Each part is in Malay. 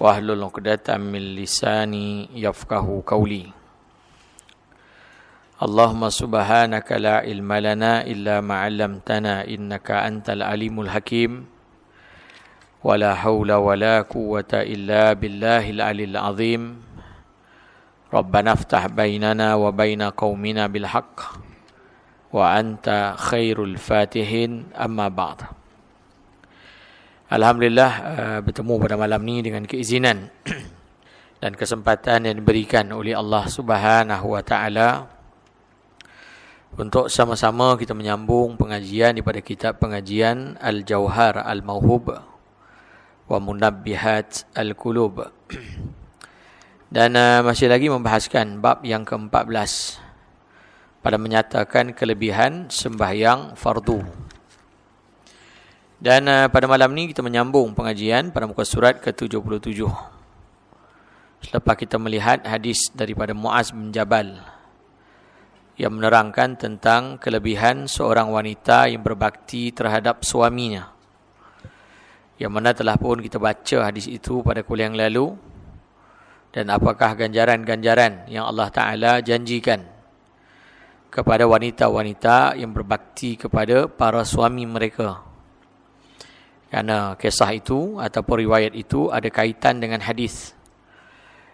واحلل عقدة من لساني يفقه قولي اللهم سبحانك لا علم لنا إلا ما علمتنا إنك أنت العليم الحكيم ولا حول ولا قوة إلا بالله العلي العظيم ربنا افتح بيننا وبين قومنا بالحق وأنت خير الفاتحين أما بعد Alhamdulillah uh, bertemu pada malam ni dengan keizinan dan kesempatan yang diberikan oleh Allah Subhanahu wa taala untuk sama-sama kita menyambung pengajian daripada kitab pengajian Al-Jauhar Al-Mauhub wa Munabbihat Al-Qulub. Dan uh, masih lagi membahaskan bab yang ke-14 pada menyatakan kelebihan sembahyang fardu. Dan uh, pada malam ni kita menyambung pengajian pada muka surat ke-77. Selepas kita melihat hadis daripada Muaz bin Jabal yang menerangkan tentang kelebihan seorang wanita yang berbakti terhadap suaminya. Yang mana telah pun kita baca hadis itu pada kuliah yang lalu. Dan apakah ganjaran-ganjaran yang Allah Ta'ala janjikan kepada wanita-wanita yang berbakti kepada para suami mereka. Kerana kisah itu ataupun riwayat itu ada kaitan dengan hadis.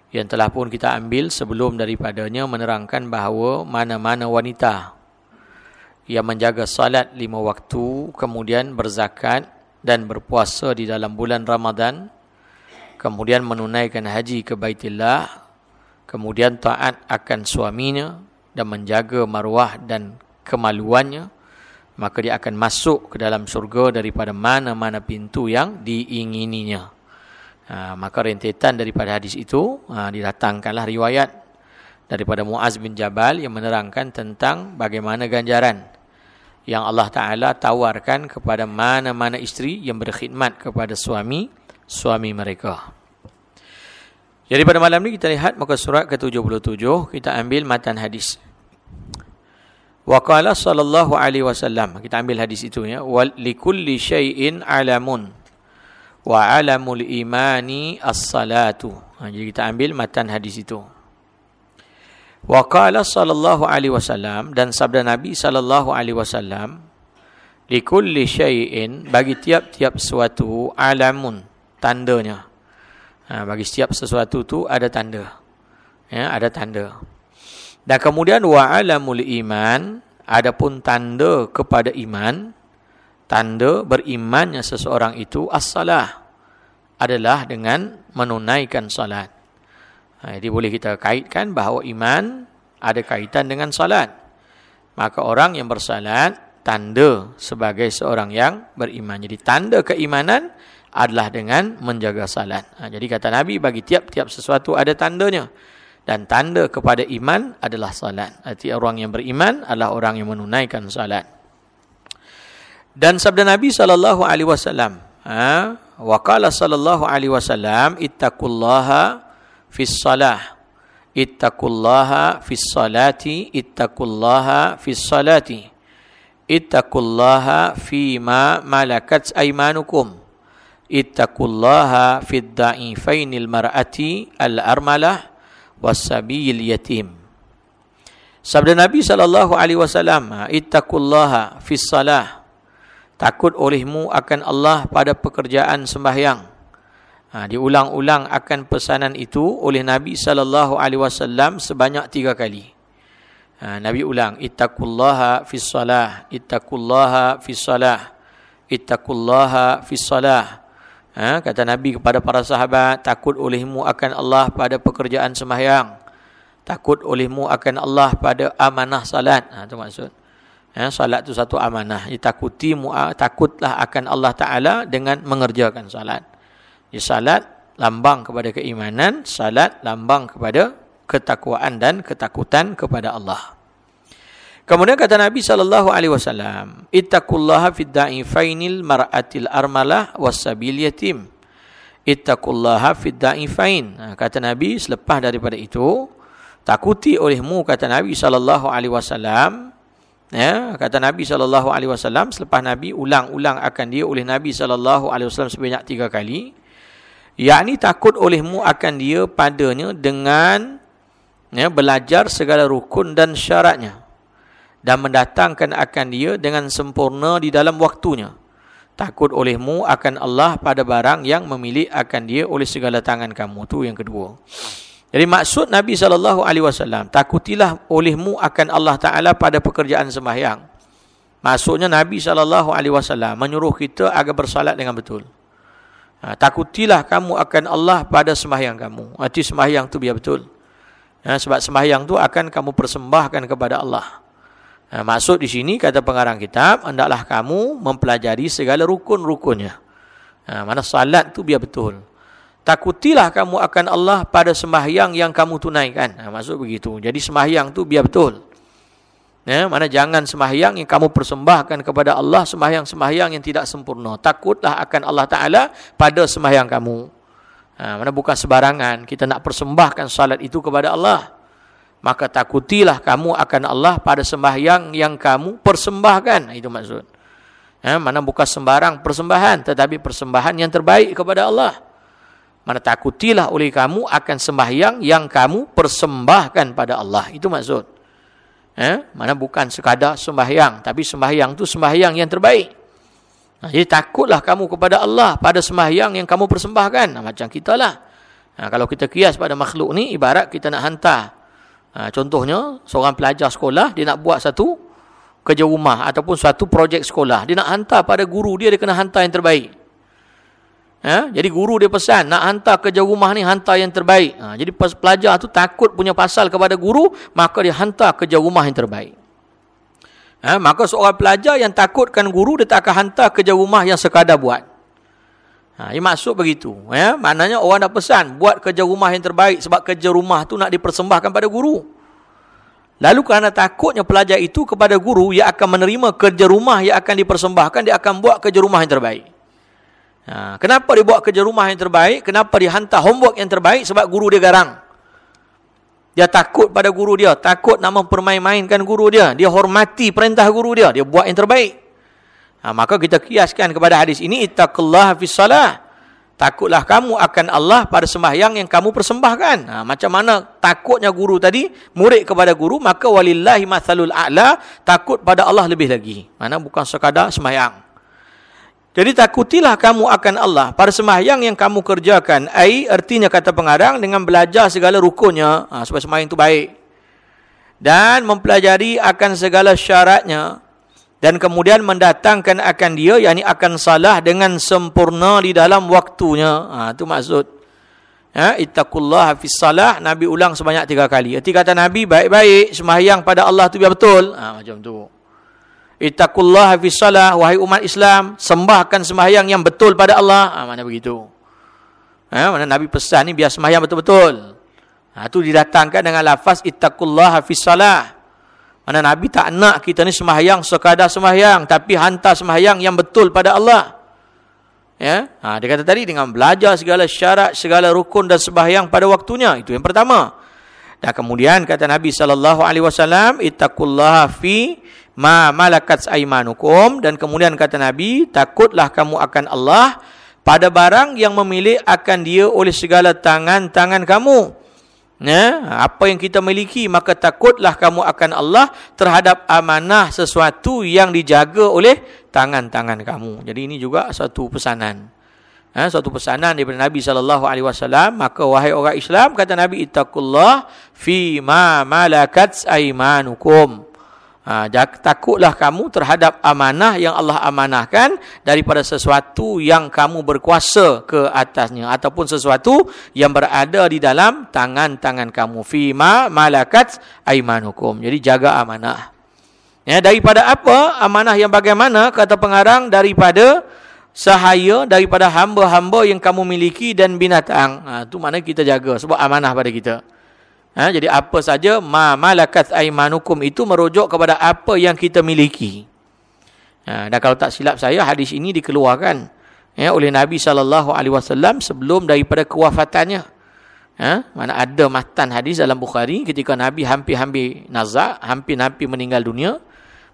Yang telah pun kita ambil sebelum daripadanya menerangkan bahawa mana-mana wanita yang menjaga salat lima waktu, kemudian berzakat dan berpuasa di dalam bulan Ramadan, kemudian menunaikan haji ke Baitillah, kemudian taat akan suaminya dan menjaga maruah dan kemaluannya, maka dia akan masuk ke dalam syurga daripada mana-mana pintu yang diingininya. Ha, maka rentetan daripada hadis itu ha, didatangkanlah riwayat daripada Muaz bin Jabal yang menerangkan tentang bagaimana ganjaran yang Allah Ta'ala tawarkan kepada mana-mana isteri yang berkhidmat kepada suami, suami mereka. Jadi pada malam ini kita lihat muka surat ke-77, kita ambil matan hadis. Wa qala sallallahu alaihi wasallam. Kita ambil hadis itu ya. Likulli syai'in alamun. Wa alamul imani as-salatu. Ha, jadi kita ambil matan hadis itu. Wa qala sallallahu alaihi wasallam dan sabda Nabi sallallahu alaihi wasallam likulli syai'in bagi tiap-tiap sesuatu alamun tandanya. Ha, bagi setiap sesuatu tu ada tanda. Ya, ada tanda. Dan kemudian wa alamul iman adapun tanda kepada iman tanda berimannya seseorang itu as-salah adalah dengan menunaikan salat. Ha, jadi boleh kita kaitkan bahawa iman ada kaitan dengan salat. Maka orang yang bersalat tanda sebagai seorang yang beriman. Jadi tanda keimanan adalah dengan menjaga salat. Ha, jadi kata Nabi bagi tiap-tiap sesuatu ada tandanya dan tanda kepada iman adalah salat. Arti orang yang beriman adalah orang yang menunaikan salat. Dan sabda Nabi sallallahu alaihi wasallam, ha, wa qala sallallahu alaihi wasallam ittaqullaha fis salah. Ittaqullaha fis salati, ittaqullaha fis salati. Ittaqullaha fi ma malakat aymanukum. Ittaqullaha fid da'ifainil mar'ati al-armalah wasabiyil yatim. Sabda Nabi sallallahu alaihi wasallam, "Ittaqullaha fis salah." Takut olehmu akan Allah pada pekerjaan sembahyang. Ha, diulang-ulang akan pesanan itu oleh Nabi sallallahu alaihi wasallam sebanyak tiga kali. Ha, Nabi ulang, "Ittaqullaha fis salah, ittaqullaha fis salah, ittaqullaha fis salah." Ha, kata Nabi kepada para sahabat, takut olehmu akan Allah pada pekerjaan sembahyang. Takut olehmu akan Allah pada amanah salat. Ha, itu maksud. Ha, salat itu satu amanah. Ditakuti, takutlah akan Allah Ta'ala dengan mengerjakan salat. Jadi salat lambang kepada keimanan, salat lambang kepada ketakwaan dan ketakutan kepada Allah. Kemudian kata Nabi sallallahu alaihi wasallam, "Ittaqullaha fid da'ifainil mar'atil armalah wasabil yatim." Ittaqullaha fid da'ifain. Ha, kata Nabi selepas daripada itu, takuti olehmu kata Nabi sallallahu alaihi wasallam. Ya, kata Nabi sallallahu alaihi wasallam selepas Nabi ulang-ulang akan dia oleh Nabi sallallahu alaihi wasallam sebanyak tiga kali, yakni takut olehmu akan dia padanya dengan ya, belajar segala rukun dan syaratnya dan mendatangkan akan dia dengan sempurna di dalam waktunya takut olehmu akan Allah pada barang yang memilih akan dia oleh segala tangan kamu tu yang kedua jadi maksud Nabi SAW, takutilah olehmu akan Allah Ta'ala pada pekerjaan sembahyang. Maksudnya Nabi SAW menyuruh kita agar bersalat dengan betul. Ha, takutilah kamu akan Allah pada sembahyang kamu. Arti sembahyang tu biar betul. Ha, sebab sembahyang tu akan kamu persembahkan kepada Allah. Ha, maksud di sini kata pengarang kitab, hendaklah kamu mempelajari segala rukun-rukunnya. Ha, mana salat tu biar betul. Takutilah kamu akan Allah pada sembahyang yang kamu tunaikan. Ha, maksud begitu. Jadi sembahyang tu biar betul. Ya, mana jangan sembahyang yang kamu persembahkan kepada Allah sembahyang-sembahyang yang tidak sempurna. Takutlah akan Allah Taala pada sembahyang kamu. Ha, mana bukan sebarangan kita nak persembahkan salat itu kepada Allah. Maka takutilah kamu akan Allah pada sembahyang yang kamu persembahkan. Itu maksud. Ha, mana bukan sembarang persembahan tetapi persembahan yang terbaik kepada Allah. Mana takutilah oleh kamu akan sembahyang yang kamu persembahkan pada Allah. Itu maksud. Eh? Mana bukan sekadar sembahyang. Tapi sembahyang tu sembahyang yang terbaik. Nah, jadi takutlah kamu kepada Allah pada sembahyang yang kamu persembahkan. Nah, macam kita lah. Nah, kalau kita kias pada makhluk ni, ibarat kita nak hantar. Nah, contohnya, seorang pelajar sekolah, dia nak buat satu kerja rumah ataupun satu projek sekolah. Dia nak hantar pada guru dia, dia kena hantar yang terbaik. Ha? Jadi guru dia pesan nak hantar kerja rumah ni hantar yang terbaik. Ha, jadi pelajar tu takut punya pasal kepada guru, maka dia hantar kerja rumah yang terbaik. Ha? Maka seorang pelajar yang takutkan guru, dia tak akan hantar kerja rumah yang sekadar buat. Ha, ini maksud begitu. Ya? Maknanya orang dah pesan, buat kerja rumah yang terbaik sebab kerja rumah tu nak dipersembahkan pada guru. Lalu kerana takutnya pelajar itu kepada guru, ia akan menerima kerja rumah yang akan dipersembahkan, dia akan buat kerja rumah yang terbaik. Ha, kenapa dia buat kerja rumah yang terbaik? Kenapa dia hantar homework yang terbaik? Sebab guru dia garang. Dia takut pada guru dia. Takut nak mempermain-mainkan guru dia. Dia hormati perintah guru dia. Dia buat yang terbaik. Ha, maka kita kiaskan kepada hadis ini. Ittaqullah salah. Takutlah kamu akan Allah pada sembahyang yang kamu persembahkan. Ha, macam mana takutnya guru tadi, murid kepada guru, maka walillahi mathalul a'la, takut pada Allah lebih lagi. Mana bukan sekadar sembahyang. Jadi takutilah kamu akan Allah pada sembahyang yang kamu kerjakan. Ai artinya kata pengarang dengan belajar segala rukunnya. Ha, supaya sembahyang itu baik. Dan mempelajari akan segala syaratnya. Dan kemudian mendatangkan akan dia. Yang ini akan salah dengan sempurna di dalam waktunya. Ha, itu maksud. Ha, Ittaqullah hafiz salah. Nabi ulang sebanyak tiga kali. Arti kata Nabi baik-baik. Sembahyang pada Allah itu biar betul. Ha, macam tu. Ittaqullah fi salah wahai umat Islam, sembahkan sembahyang yang betul pada Allah. Ha, mana begitu? Ha, mana Nabi pesan ni biar sembahyang betul-betul. Ha, tu didatangkan dengan lafaz ittaqullah fi salah. Mana Nabi tak nak kita ni sembahyang sekadar sembahyang, tapi hantar sembahyang yang betul pada Allah. Ya, ha, dia kata tadi dengan belajar segala syarat, segala rukun dan sembahyang pada waktunya. Itu yang pertama. Dan kemudian kata Nabi sallallahu alaihi wasallam, ittaqullaha fi ma malakat aimanukum dan kemudian kata Nabi takutlah kamu akan Allah pada barang yang memilih akan dia oleh segala tangan-tangan kamu ya apa yang kita miliki maka takutlah kamu akan Allah terhadap amanah sesuatu yang dijaga oleh tangan-tangan kamu. Jadi ini juga satu pesanan. Ha, satu pesanan daripada Nabi sallallahu alaihi wasallam. Maka wahai orang Islam kata Nabi ittaqullah fi ma malakat aimanukum Ha, takutlah kamu terhadap amanah yang Allah amanahkan daripada sesuatu yang kamu berkuasa ke atasnya ataupun sesuatu yang berada di dalam tangan-tangan kamu fima malakat aimanukum. Jadi jaga amanah. Ya, daripada apa? Amanah yang bagaimana? Kata pengarang daripada sahaya daripada hamba-hamba yang kamu miliki dan binatang. Ha, itu mana kita jaga sebab amanah pada kita. Ha, jadi apa saja ma malakat aimanukum itu merujuk kepada apa yang kita miliki. Ha, dan kalau tak silap saya hadis ini dikeluarkan ya, oleh Nabi wasallam sebelum daripada kewafatannya. Ha, mana ada matan hadis dalam Bukhari ketika Nabi hampir-hampir nazak, hampir hampir meninggal dunia,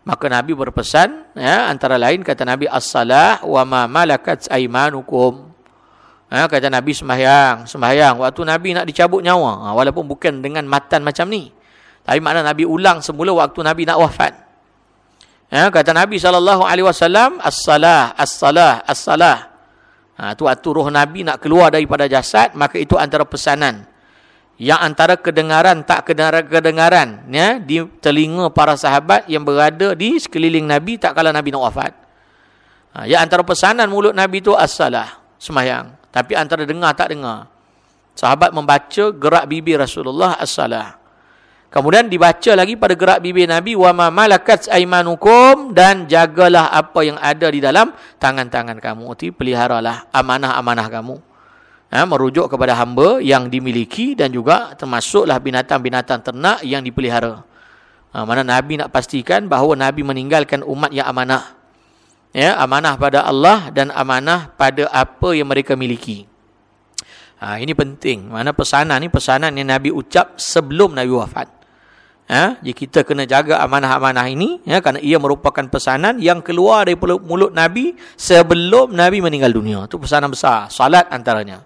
maka Nabi berpesan ya, antara lain kata Nabi as-salah wa ma malakat aimanukum. Ha, kata Nabi sembahyang, sembahyang. Waktu Nabi nak dicabut nyawa. Ha, walaupun bukan dengan matan macam ni. Tapi makna Nabi ulang semula waktu Nabi nak wafat. Ha, kata Nabi SAW, As-salah, as-salah, as-salah. Ha, tu waktu roh Nabi nak keluar daripada jasad, maka itu antara pesanan. Yang antara kedengaran, tak kedengaran-kedengaran. Ya, di telinga para sahabat yang berada di sekeliling Nabi, tak kala Nabi nak wafat. Ha, yang antara pesanan mulut Nabi itu as-salah, semayang. Tapi antara dengar tak dengar. Sahabat membaca gerak bibir Rasulullah as-salah. Kemudian dibaca lagi pada gerak bibir Nabi wa ma malakat aymanukum dan jagalah apa yang ada di dalam tangan-tangan kamu. Itu peliharalah amanah-amanah kamu. Ha, merujuk kepada hamba yang dimiliki dan juga termasuklah binatang-binatang ternak yang dipelihara. Ha, mana Nabi nak pastikan bahawa Nabi meninggalkan umat yang amanah ya amanah pada Allah dan amanah pada apa yang mereka miliki. Ha, ini penting. Mana pesanan ni pesanan yang Nabi ucap sebelum Nabi wafat. Jadi kita kena jaga amanah-amanah ini ya kerana ia merupakan pesanan yang keluar dari mulut Nabi sebelum Nabi meninggal dunia. Itu pesanan besar, salat antaranya.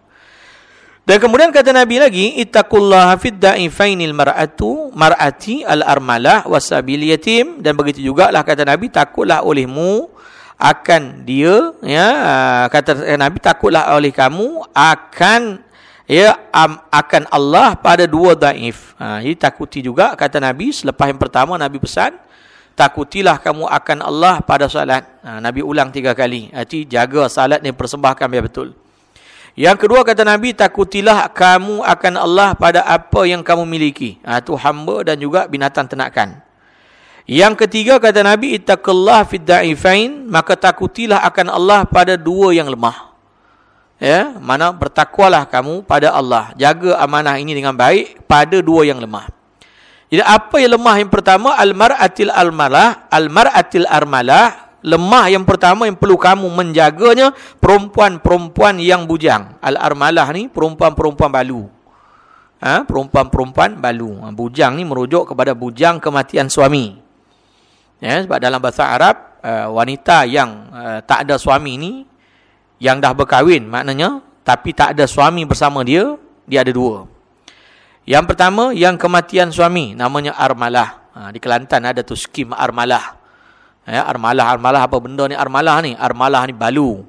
Dan kemudian kata Nabi lagi, ittaqullaha fid da'ifainil mar'atu mar'ati al-armalah wasabil yatim dan begitu jugalah kata Nabi takutlah olehmu akan dia ya kata Nabi takutlah oleh kamu akan ya um, akan Allah pada dua daif. Ha ini takuti juga kata Nabi selepas yang pertama Nabi pesan takutilah kamu akan Allah pada salat. Ha, Nabi ulang tiga kali. Arti jaga salat ni persembahkan biar betul. Yang kedua kata Nabi takutilah kamu akan Allah pada apa yang kamu miliki. Ha tu hamba dan juga binatang ternakan. Yang ketiga kata Nabi ittaqullah fid da'ifain maka takutilah akan Allah pada dua yang lemah. Ya, mana bertakwalah kamu pada Allah. Jaga amanah ini dengan baik pada dua yang lemah. Jadi apa yang lemah yang pertama al-mar'atil al-malah, al-mar'atil armalah, lemah yang pertama yang perlu kamu menjaganya perempuan-perempuan yang bujang. Al-armalah ni perempuan-perempuan balu. Ha, perempuan-perempuan balu. Ha, bujang ni merujuk kepada bujang kematian suami. Ya, sebab dalam bahasa Arab, uh, wanita yang uh, tak ada suami ni, yang dah berkahwin maknanya, tapi tak ada suami bersama dia, dia ada dua. Yang pertama, yang kematian suami, namanya Armalah. Ha, di Kelantan ada tu skim Armalah. Ya, Armalah, Armalah apa benda ni Armalah ni? Armalah ni balu.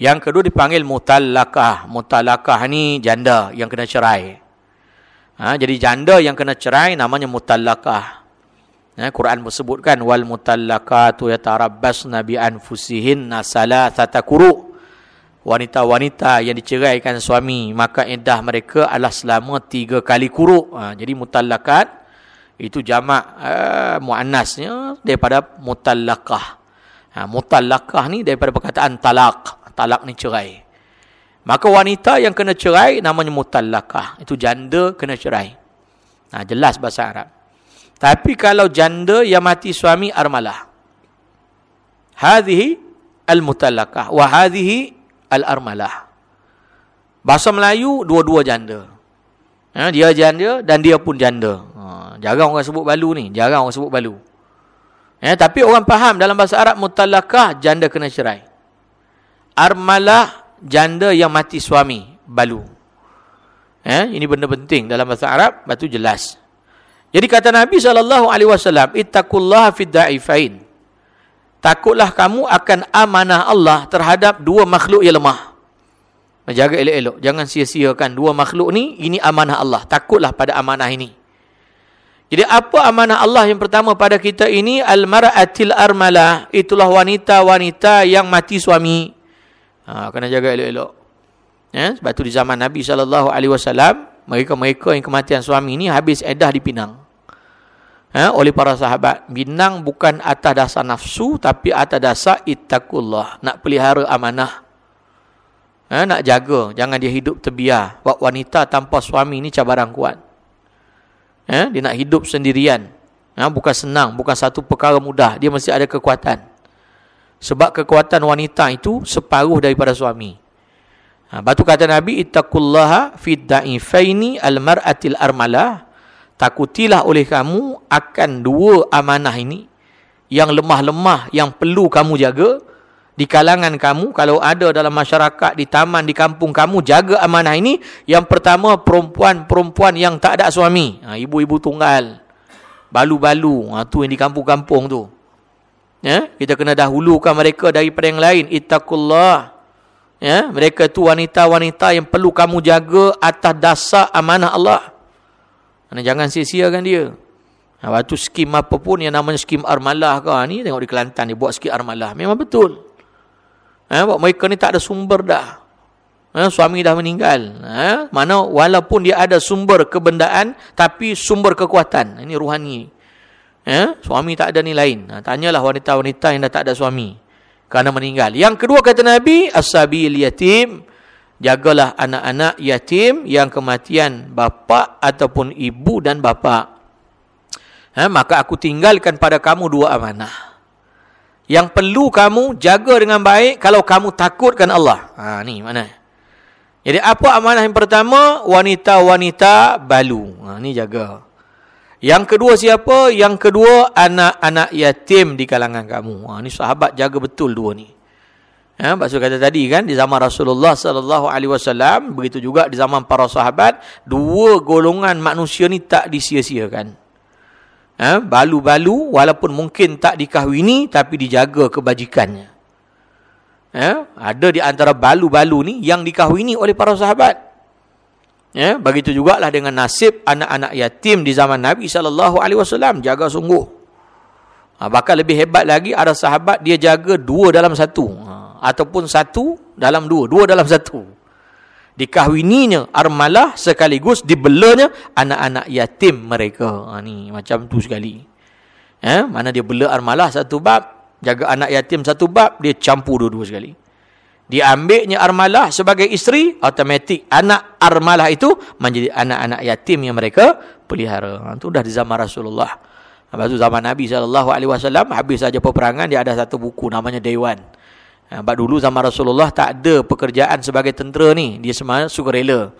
Yang kedua dipanggil Mutalakah. Mutalakah ni janda yang kena cerai. Ha, jadi janda yang kena cerai namanya Mutalakah. Ya, Quran menyebutkan wal mutallaqatu yatarabbasna bi anfusihinna salasata quru. Wanita-wanita yang diceraikan suami maka iddah mereka adalah selama tiga kali quru. Ha, jadi mutallaqat itu jamak uh, muannasnya daripada mutallaqah. Ha, mutallaqah ni daripada perkataan talak. Talak ni cerai. Maka wanita yang kena cerai namanya mutallaqah. Itu janda kena cerai. Ha, jelas bahasa Arab. Tapi kalau janda yang mati suami armalah. Hadhihi al-mutallaqah wa hadhihi al-armalah. Bahasa Melayu dua-dua janda. Ha, dia janda dan dia pun janda. Ha, jarang orang sebut balu ni, jarang orang sebut balu. Ya, tapi orang faham dalam bahasa Arab mutallaqah janda kena cerai. Armalah janda yang mati suami balu. Ya, ini benda penting dalam bahasa Arab, batu jelas. Jadi kata Nabi SAW, Ittakullah fid da'ifain. Takutlah kamu akan amanah Allah terhadap dua makhluk yang lemah. Jaga elok-elok. Jangan sia-siakan dua makhluk ni. Ini amanah Allah. Takutlah pada amanah ini. Jadi apa amanah Allah yang pertama pada kita ini? Al-mara'atil armalah. Itulah wanita-wanita yang mati suami. Ha, kena jaga elok-elok. Ya, sebab itu di zaman Nabi SAW, mereka-mereka yang kematian suami ini habis edah di Pinang ha, oleh para sahabat. Minang bukan atas dasar nafsu tapi atas dasar ittaqullah. Nak pelihara amanah. Ha, nak jaga. Jangan dia hidup terbiar. Buat wanita tanpa suami ni cabaran kuat. Ha, dia nak hidup sendirian. Ha, bukan senang. Bukan satu perkara mudah. Dia mesti ada kekuatan. Sebab kekuatan wanita itu separuh daripada suami. Ha, batu kata Nabi, ittaqullaha fid da'ifaini al-mar'atil armalah takutilah oleh kamu akan dua amanah ini yang lemah-lemah yang perlu kamu jaga. Di kalangan kamu kalau ada dalam masyarakat di taman di kampung kamu jaga amanah ini. Yang pertama perempuan-perempuan yang tak ada suami. Ha, ibu-ibu tunggal. Balu-balu. Ha, tu yang di kampung-kampung tu. Ya kita kena dahulukan mereka daripada yang lain. Ittaqullah. Ya mereka tu wanita-wanita yang perlu kamu jaga atas dasar amanah Allah jangan sia-siakan dia Ha, waktu skim apa pun yang namanya skim armalah ke ni tengok di Kelantan dia buat skim armalah memang betul Ha, mereka ni tak ada sumber dah. Ha, suami dah meninggal. Ha, mana walaupun dia ada sumber kebendaan tapi sumber kekuatan. Ini ruhani. Ha, suami tak ada ni lain. Ha, tanyalah wanita-wanita yang dah tak ada suami. Kerana meninggal. Yang kedua kata Nabi, As-sabil yatim. Jagalah anak-anak yatim yang kematian bapa ataupun ibu dan bapa. Ha, maka aku tinggalkan pada kamu dua amanah yang perlu kamu jaga dengan baik kalau kamu takutkan Allah. Ha ni mana? Jadi apa amanah yang pertama? Wanita-wanita balu. Ha ni jaga. Yang kedua siapa? Yang kedua anak-anak yatim di kalangan kamu. Ha ni sahabat jaga betul dua ni. Ha maksud kata tadi kan di zaman Rasulullah sallallahu alaihi wasallam begitu juga di zaman para sahabat dua golongan manusia ni tak disia-siakan ha, balu-balu walaupun mungkin tak dikahwini tapi dijaga kebajikannya. Ha, ada di antara balu-balu ni yang dikahwini oleh para sahabat. Ya, begitu jugalah dengan nasib anak-anak yatim di zaman Nabi sallallahu alaihi wasallam jaga sungguh. Ha, bahkan lebih hebat lagi ada sahabat dia jaga dua dalam satu. Ha, ataupun satu dalam dua, dua dalam satu dikahwininya armalah sekaligus dibelanya anak-anak yatim mereka. Ha, ni macam tu sekali. Eh, mana dia bela armalah satu bab, jaga anak yatim satu bab, dia campur dua-dua sekali. Diambilnya armalah sebagai isteri, automatik anak armalah itu menjadi anak-anak yatim yang mereka pelihara. Ha, dah di zaman Rasulullah. Lepas tu zaman Nabi SAW, habis saja peperangan, dia ada satu buku namanya Dewan. Ha, sebab dulu zaman Rasulullah tak ada pekerjaan sebagai tentera ni. Dia semua sukarela.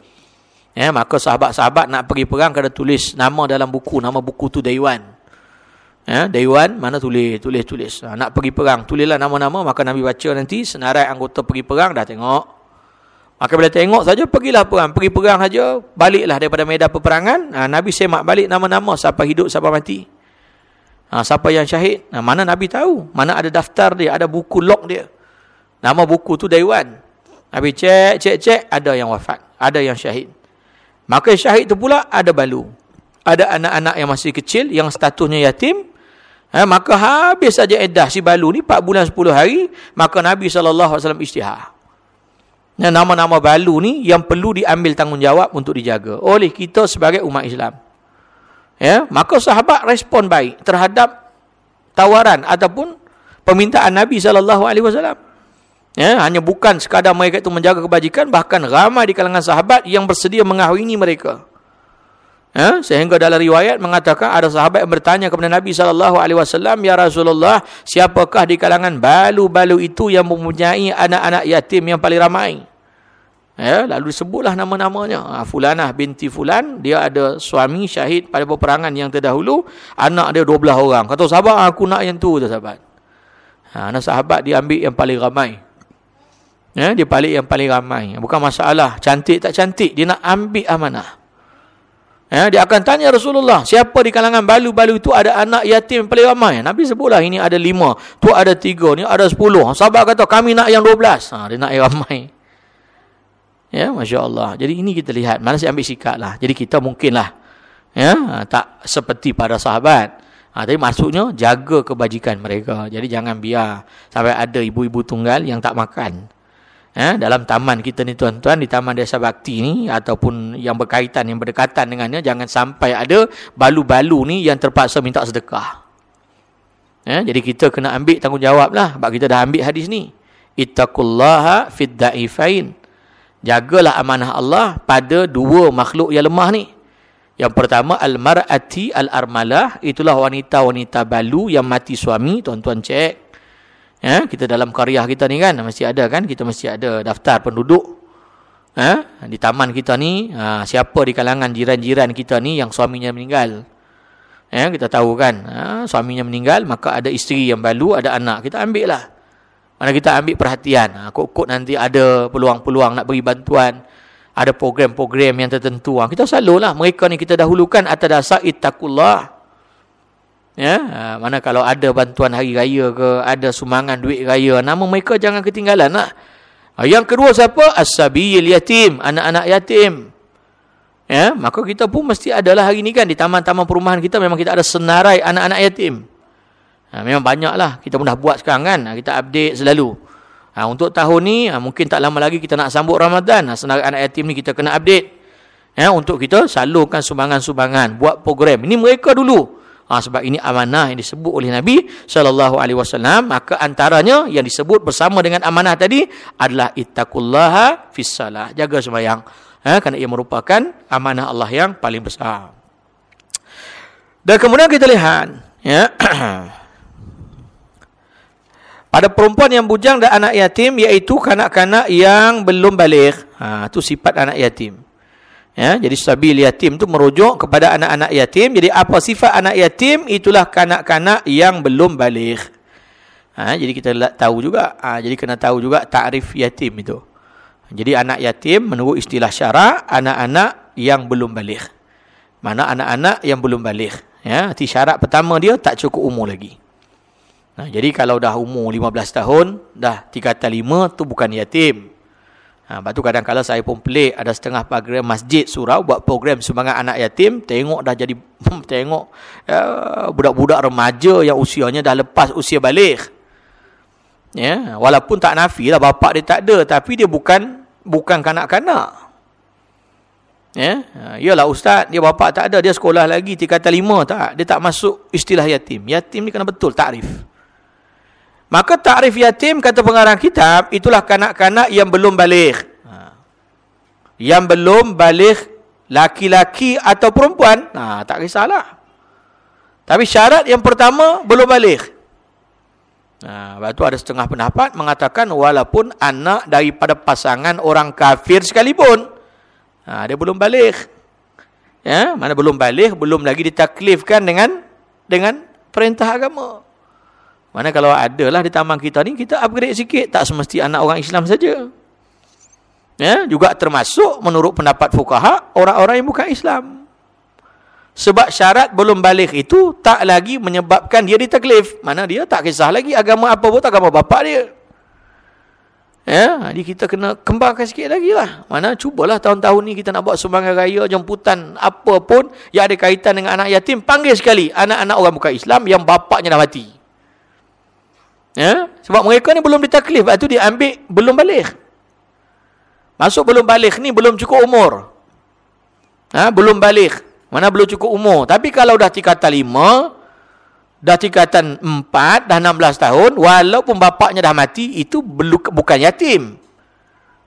Ya, maka sahabat-sahabat nak pergi perang kena tulis nama dalam buku. Nama buku tu Daiwan. Ya, Daiwan mana tulis, tulis, tulis. Ha, nak pergi perang, tulislah nama-nama. Maka Nabi baca nanti senarai anggota pergi perang dah tengok. Maka bila tengok saja pergilah perang. Pergi perang saja, baliklah daripada medan peperangan. Ha, Nabi semak balik nama-nama siapa hidup, siapa mati. Ha, siapa yang syahid. Ha, mana Nabi tahu? Mana ada daftar dia, ada buku log dia. Nama buku tu Daiwan. Habis cek, cek, cek, ada yang wafat. Ada yang syahid. Maka syahid tu pula ada balu. Ada anak-anak yang masih kecil, yang statusnya yatim. Ha, maka habis saja edah si balu ni, 4 bulan 10 hari, maka Nabi SAW istihar. Nama-nama balu ni yang perlu diambil tanggungjawab untuk dijaga oleh kita sebagai umat Islam. Ya, maka sahabat respon baik terhadap tawaran ataupun permintaan Nabi wasallam. Ya, hanya bukan sekadar mereka itu menjaga kebajikan, bahkan ramai di kalangan sahabat yang bersedia mengahwini mereka. Ya, sehingga dalam riwayat mengatakan ada sahabat yang bertanya kepada Nabi sallallahu alaihi wasallam, "Ya Rasulullah, siapakah di kalangan balu-balu itu yang mempunyai anak-anak yatim yang paling ramai?" Ya, lalu disebutlah nama-namanya. Ha, Fulanah binti Fulan, dia ada suami syahid pada peperangan yang terdahulu, anak dia 12 orang. Kata sahabat, aku nak yang tu, sahabat. Ha, anak sahabat dia ambil yang paling ramai. Ya, dia balik yang paling ramai. Bukan masalah cantik tak cantik. Dia nak ambil amanah. Ya, dia akan tanya Rasulullah. Siapa di kalangan balu-balu itu ada anak yatim yang paling ramai. Nabi sebutlah ini ada lima. Tu ada tiga. Ni ada sepuluh. Sahabat kata kami nak yang dua belas. Ha, dia nak yang ramai. Ya, Masya Allah. Jadi ini kita lihat. Mana saya ambil sikap lah. Jadi kita mungkinlah. Ya, tak seperti pada sahabat. Ha, tapi maksudnya jaga kebajikan mereka. Jadi jangan biar sampai ada ibu-ibu tunggal yang tak makan eh, dalam taman kita ni tuan-tuan di taman desa bakti ni ataupun yang berkaitan yang berdekatan dengannya jangan sampai ada balu-balu ni yang terpaksa minta sedekah. Eh, jadi kita kena ambil tanggungjawab lah. Sebab kita dah ambil hadis ni. Ittaqullaha fid da'ifain jagalah amanah Allah pada dua makhluk yang lemah ni. Yang pertama al-mar'ati al-armalah. Itulah wanita-wanita balu yang mati suami. Tuan-tuan cek Ya, kita dalam karya kita ni kan mesti ada kan kita mesti ada daftar penduduk. Ha? di taman kita ni ha, siapa di kalangan jiran-jiran kita ni yang suaminya meninggal. Ya, kita tahu kan ha, suaminya meninggal maka ada isteri yang balu ada anak kita ambil lah. Mana kita ambil perhatian. Ha, kok-kok nanti ada peluang-peluang nak beri bantuan. Ada program-program yang tertentu. Ha, kita selalulah mereka ni kita dahulukan atas dasar ittaqullah. Ya, ha, mana kalau ada bantuan hari raya ke, ada sumbangan duit raya, nama mereka jangan ketinggalan lah. Yang kedua siapa? As-sabiyil yatim, anak-anak yatim. Ya, maka kita pun mesti adalah hari ni kan di taman-taman perumahan kita memang kita ada senarai anak-anak yatim. Ha, memang banyaklah kita pun dah buat sekarang kan. Ha, kita update selalu. Ha, untuk tahun ni mungkin tak lama lagi kita nak sambut Ramadan. Senarai anak yatim ni kita kena update. Ya, untuk kita salurkan sumbangan-sumbangan, buat program. Ini mereka dulu. Ha, sebab ini amanah yang disebut oleh Nabi sallallahu alaihi wasallam maka antaranya yang disebut bersama dengan amanah tadi adalah ittaqullaha fis salah. Jaga sembahyang. Ha, kerana ia merupakan amanah Allah yang paling besar. Dan kemudian kita lihat ya. Pada perempuan yang bujang dan anak yatim iaitu kanak-kanak yang belum balik. Ha itu sifat anak yatim Ya, jadi sabil yatim tu merujuk kepada anak-anak yatim. Jadi apa sifat anak yatim? Itulah kanak-kanak yang belum balik. Ha, jadi kita tahu juga. Ha, jadi kena tahu juga takrif yatim itu. Jadi anak yatim menurut istilah syarak anak-anak yang belum balik. Mana anak-anak yang belum balik. Ya, arti syarat pertama dia tak cukup umur lagi. Nah, jadi kalau dah umur 15 tahun, dah tingkatan 5 tu bukan yatim. Ha, lepas tu kadang-kadang saya pun pelik ada setengah program masjid surau buat program sumbangan anak yatim tengok dah jadi tengok ya, budak-budak remaja yang usianya dah lepas usia balik. Ya walaupun tak nafi lah bapak dia tak ada tapi dia bukan bukan kanak-kanak. Ya ha, iyalah ustaz dia bapak tak ada dia sekolah lagi tingkatan lima tak. Dia tak masuk istilah yatim. Yatim ni kena betul takrif Maka takrif yatim kata pengarang kitab itulah kanak-kanak yang belum balik. Ha. Yang belum balik laki-laki atau perempuan, nah tak kisahlah. Tapi syarat yang pertama belum balik. Nah, ha, tu ada setengah pendapat mengatakan walaupun anak daripada pasangan orang kafir sekalipun, nah, dia belum balik. Ya, mana belum balik, belum lagi ditaklifkan dengan dengan perintah agama. Mana kalau ada lah di taman kita ni, kita upgrade sikit. Tak semesti anak orang Islam saja. Ya, juga termasuk menurut pendapat fukaha, orang-orang yang bukan Islam. Sebab syarat belum balik itu tak lagi menyebabkan dia ditaklif. Mana dia tak kisah lagi agama apa pun, agama bapak dia. Ya, jadi kita kena kembangkan sikit lagi lah. Mana cubalah tahun-tahun ni kita nak buat sumbangan raya, jemputan, apa pun yang ada kaitan dengan anak yatim. Panggil sekali anak-anak orang bukan Islam yang bapaknya dah mati. Ya? Sebab mereka ni belum ditaklif, lepas tu dia ambil belum balik. Masuk belum balik ni belum cukup umur. Ha? Belum balik. Mana belum cukup umur. Tapi kalau dah tingkatan lima, dah tingkatan empat, dah enam belas tahun, walaupun bapaknya dah mati, itu bukan yatim.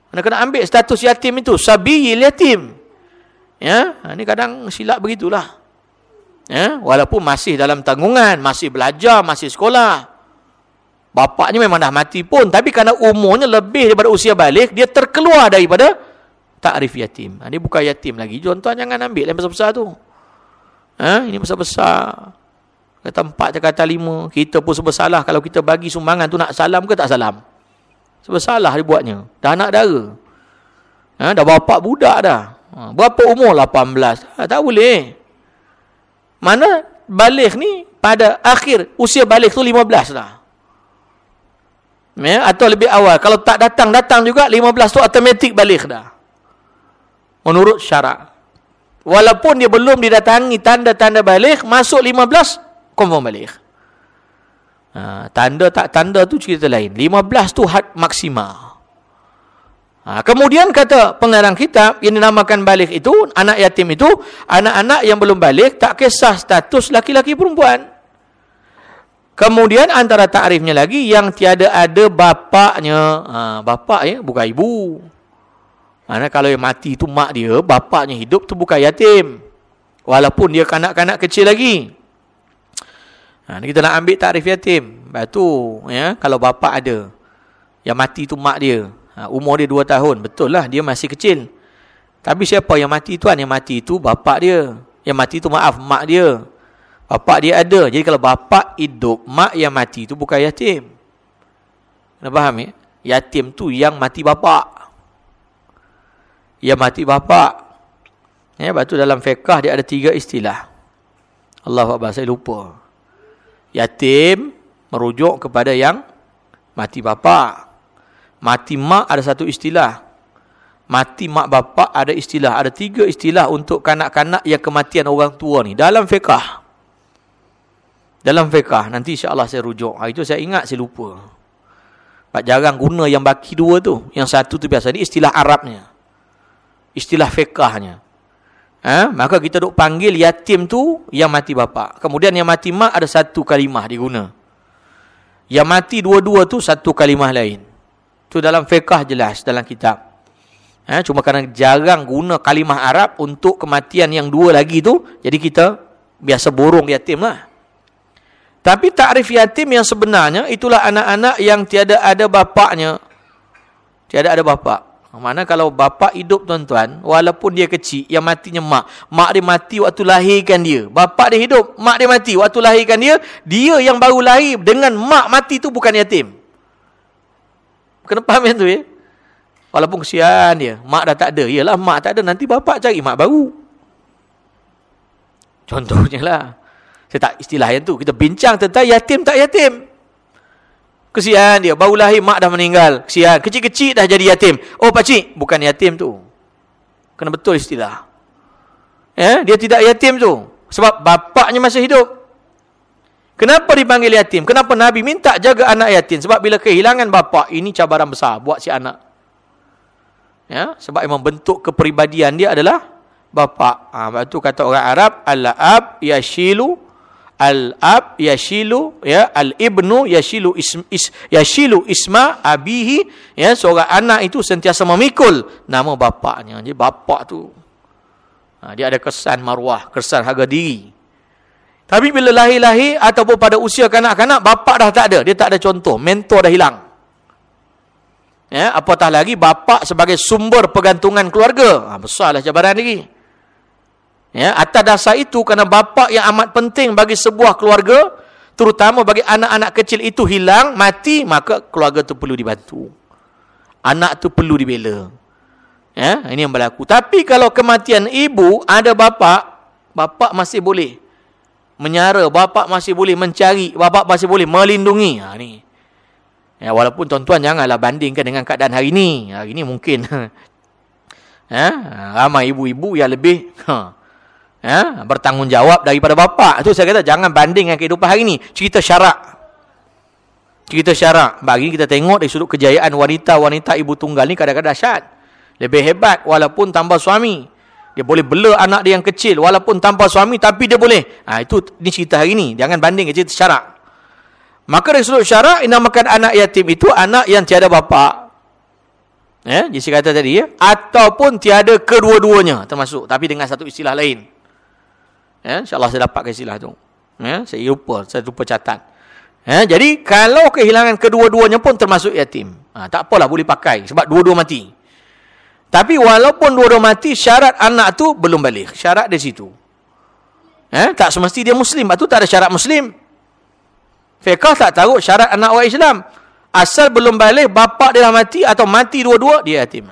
Mana kena ambil status yatim itu. Sabiyil yatim. Ya? Ha, ini kadang silap begitulah. Ya? Walaupun masih dalam tanggungan, masih belajar, masih sekolah. Bapaknya memang dah mati pun. Tapi kerana umurnya lebih daripada usia balik, dia terkeluar daripada takrif yatim. Ha, dia bukan yatim lagi. Tuan-tuan jangan ambil yang besar-besar tu. Ha? Ini besar-besar. Kata empat, kata lima. Kita pun sebesalah kalau kita bagi sumbangan tu nak salam ke tak salam. Sebesalah dia buatnya. Dah anak dara. Ha? Dah bapak budak dah. Ha? Berapa umur? 18. Ha, tak boleh. Mana balik ni pada akhir usia balik tu 15 dah ya, atau lebih awal. Kalau tak datang datang juga 15 tu automatik balik dah. Menurut syarak. Walaupun dia belum didatangi tanda-tanda balik masuk 15 confirm balik. Ha, tanda tak tanda tu cerita lain. 15 tu had maksimal. Ha, kemudian kata pengarang kitab yang dinamakan balik itu anak yatim itu anak-anak yang belum balik tak kisah status laki-laki perempuan Kemudian antara takrifnya lagi yang tiada ada bapaknya. Ha, bapak ya, bukan ibu. Mana kalau yang mati itu mak dia, bapaknya hidup tu bukan yatim. Walaupun dia kanak-kanak kecil lagi. Ha, kita nak ambil takrif yatim. Lepas tu, ya, kalau bapak ada, yang mati itu mak dia. Ha, umur dia dua tahun. Betul lah, dia masih kecil. Tapi siapa yang mati tuan? Yang mati itu bapak dia. Yang mati itu maaf, mak dia. Bapak dia ada. Jadi kalau bapak hidup, mak yang mati itu bukan yatim. Kena faham ya? Yatim tu yang mati bapa. Yang mati bapa. Ya, sebab tu dalam fiqah dia ada tiga istilah. Allah Akbar, saya lupa. Yatim merujuk kepada yang mati bapa. Mati mak ada satu istilah. Mati mak bapa ada istilah. Ada tiga istilah untuk kanak-kanak yang kematian orang tua ni. Dalam fiqah. Dalam fiqah. Nanti insyaAllah saya rujuk. Ha, itu saya ingat, saya lupa. Pak jarang guna yang baki dua tu. Yang satu tu biasa. Ini istilah Arabnya. Istilah fiqahnya. Ha? Maka kita duk panggil yatim tu yang mati bapa. Kemudian yang mati mak ada satu kalimah diguna. Yang mati dua-dua tu satu kalimah lain. Tu dalam fiqah jelas dalam kitab. Ha? Cuma kerana jarang guna kalimah Arab untuk kematian yang dua lagi tu. Jadi kita biasa borong yatim lah. Tapi takrif yatim yang sebenarnya itulah anak-anak yang tiada ada bapaknya. Tiada ada bapak. Mana kalau bapa hidup tuan-tuan, walaupun dia kecil, yang matinya mak. Mak dia mati waktu lahirkan dia. Bapa dia hidup, mak dia mati waktu lahirkan dia. Dia yang baru lahir dengan mak mati tu bukan yatim. Kena faham yang tu ya? Walaupun kesian dia, mak dah tak ada. Yalah mak tak ada, nanti bapa cari mak baru. Contohnya lah. Saya tak istilah yang tu. Kita bincang tentang yatim tak yatim. Kesian dia. Baru lahir mak dah meninggal. Kesian. Kecil-kecil dah jadi yatim. Oh pakcik. Bukan yatim tu. Kena betul istilah. Ya, dia tidak yatim tu. Sebab bapaknya masih hidup. Kenapa dipanggil yatim? Kenapa Nabi minta jaga anak yatim? Sebab bila kehilangan bapak, ini cabaran besar buat si anak. Ya, sebab memang bentuk kepribadian dia adalah bapak. Ha, sebab tu kata orang Arab, Al-ab yashilu al-ab yashilu ya al-ibnu yashilu ism, is, yashilu isma abihi ya seorang anak itu sentiasa memikul nama bapaknya. Jadi bapak tu. Ha, dia ada kesan maruah kesan harga diri. Tapi bila lahir-lahir ataupun pada usia kanak-kanak bapak dah tak ada. Dia tak ada contoh. Mentor dah hilang. Ya apatah lagi bapak sebagai sumber pergantungan keluarga. Ha, besarlah cabaran lagi Ya, atas dasar itu kerana bapa yang amat penting bagi sebuah keluarga, terutama bagi anak-anak kecil itu hilang, mati, maka keluarga itu perlu dibantu. Anak itu perlu dibela. Ya, ini yang berlaku. Tapi kalau kematian ibu ada bapa, bapa masih boleh menyara, bapa masih boleh mencari, bapa masih boleh melindungi. Ha ni. Ya, walaupun tuan-tuan janganlah bandingkan dengan keadaan hari ini. Hari ini mungkin ya, ramai ibu-ibu yang lebih ha, ya, bertanggungjawab daripada bapa. Itu saya kata jangan banding dengan kehidupan hari ini. Cerita syarak. Cerita syarak. Bagi kita tengok dari sudut kejayaan wanita-wanita ibu tunggal ni kadang-kadang dahsyat. Lebih hebat walaupun tanpa suami. Dia boleh bela anak dia yang kecil walaupun tanpa suami tapi dia boleh. Ha, itu ni cerita hari ini. Jangan banding cerita syarak. Maka dari sudut syarak, dinamakan anak yatim itu anak yang tiada bapa. Ya, jadi saya kata tadi ya. Ataupun tiada kedua-duanya termasuk. Tapi dengan satu istilah lain. Ya, InsyaAllah saya dapat istilah tu. Ya, saya lupa, saya lupa catat. Ya, jadi kalau kehilangan kedua-duanya pun termasuk yatim. Ha, tak apalah boleh pakai sebab dua-dua mati. Tapi walaupun dua-dua mati, syarat anak tu belum balik. Syarat di situ. Ya, tak semesti dia Muslim. Itu tak ada syarat Muslim. Fiqah tak taruh syarat anak orang Islam. Asal belum balik, bapa dia dah mati atau mati dua-dua, dia yatim.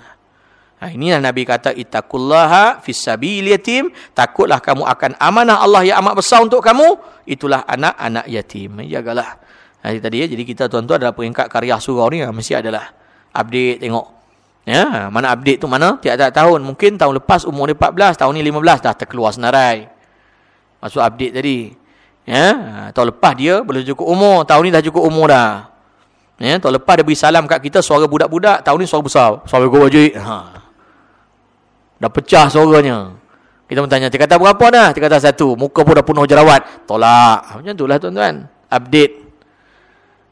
Ha, inilah Nabi kata ittaqullaha fissabil yatim, takutlah kamu akan amanah Allah yang amat besar untuk kamu, itulah anak-anak yatim. Jagalah. Ha, tadi ya, jadi kita tuan-tuan dalam peringkat karya surau ni mesti adalah update tengok. Ya, mana update tu mana? Tiap-tiap tahun. Mungkin tahun lepas umur dia 14, tahun ni 15 dah terkeluar senarai. Masuk update tadi. Ya, tahun lepas dia belum cukup umur, tahun ni dah cukup umur dah. Ya, tahun lepas dia beri salam kat kita suara budak-budak, tahun ni suara besar. Suara gua wajib. Ha. Dah pecah suaranya. Kita pun tanya, dia kata berapa dah? Dia kata satu. Muka pun dah penuh jerawat. Tolak. Macam itulah tuan-tuan. Update.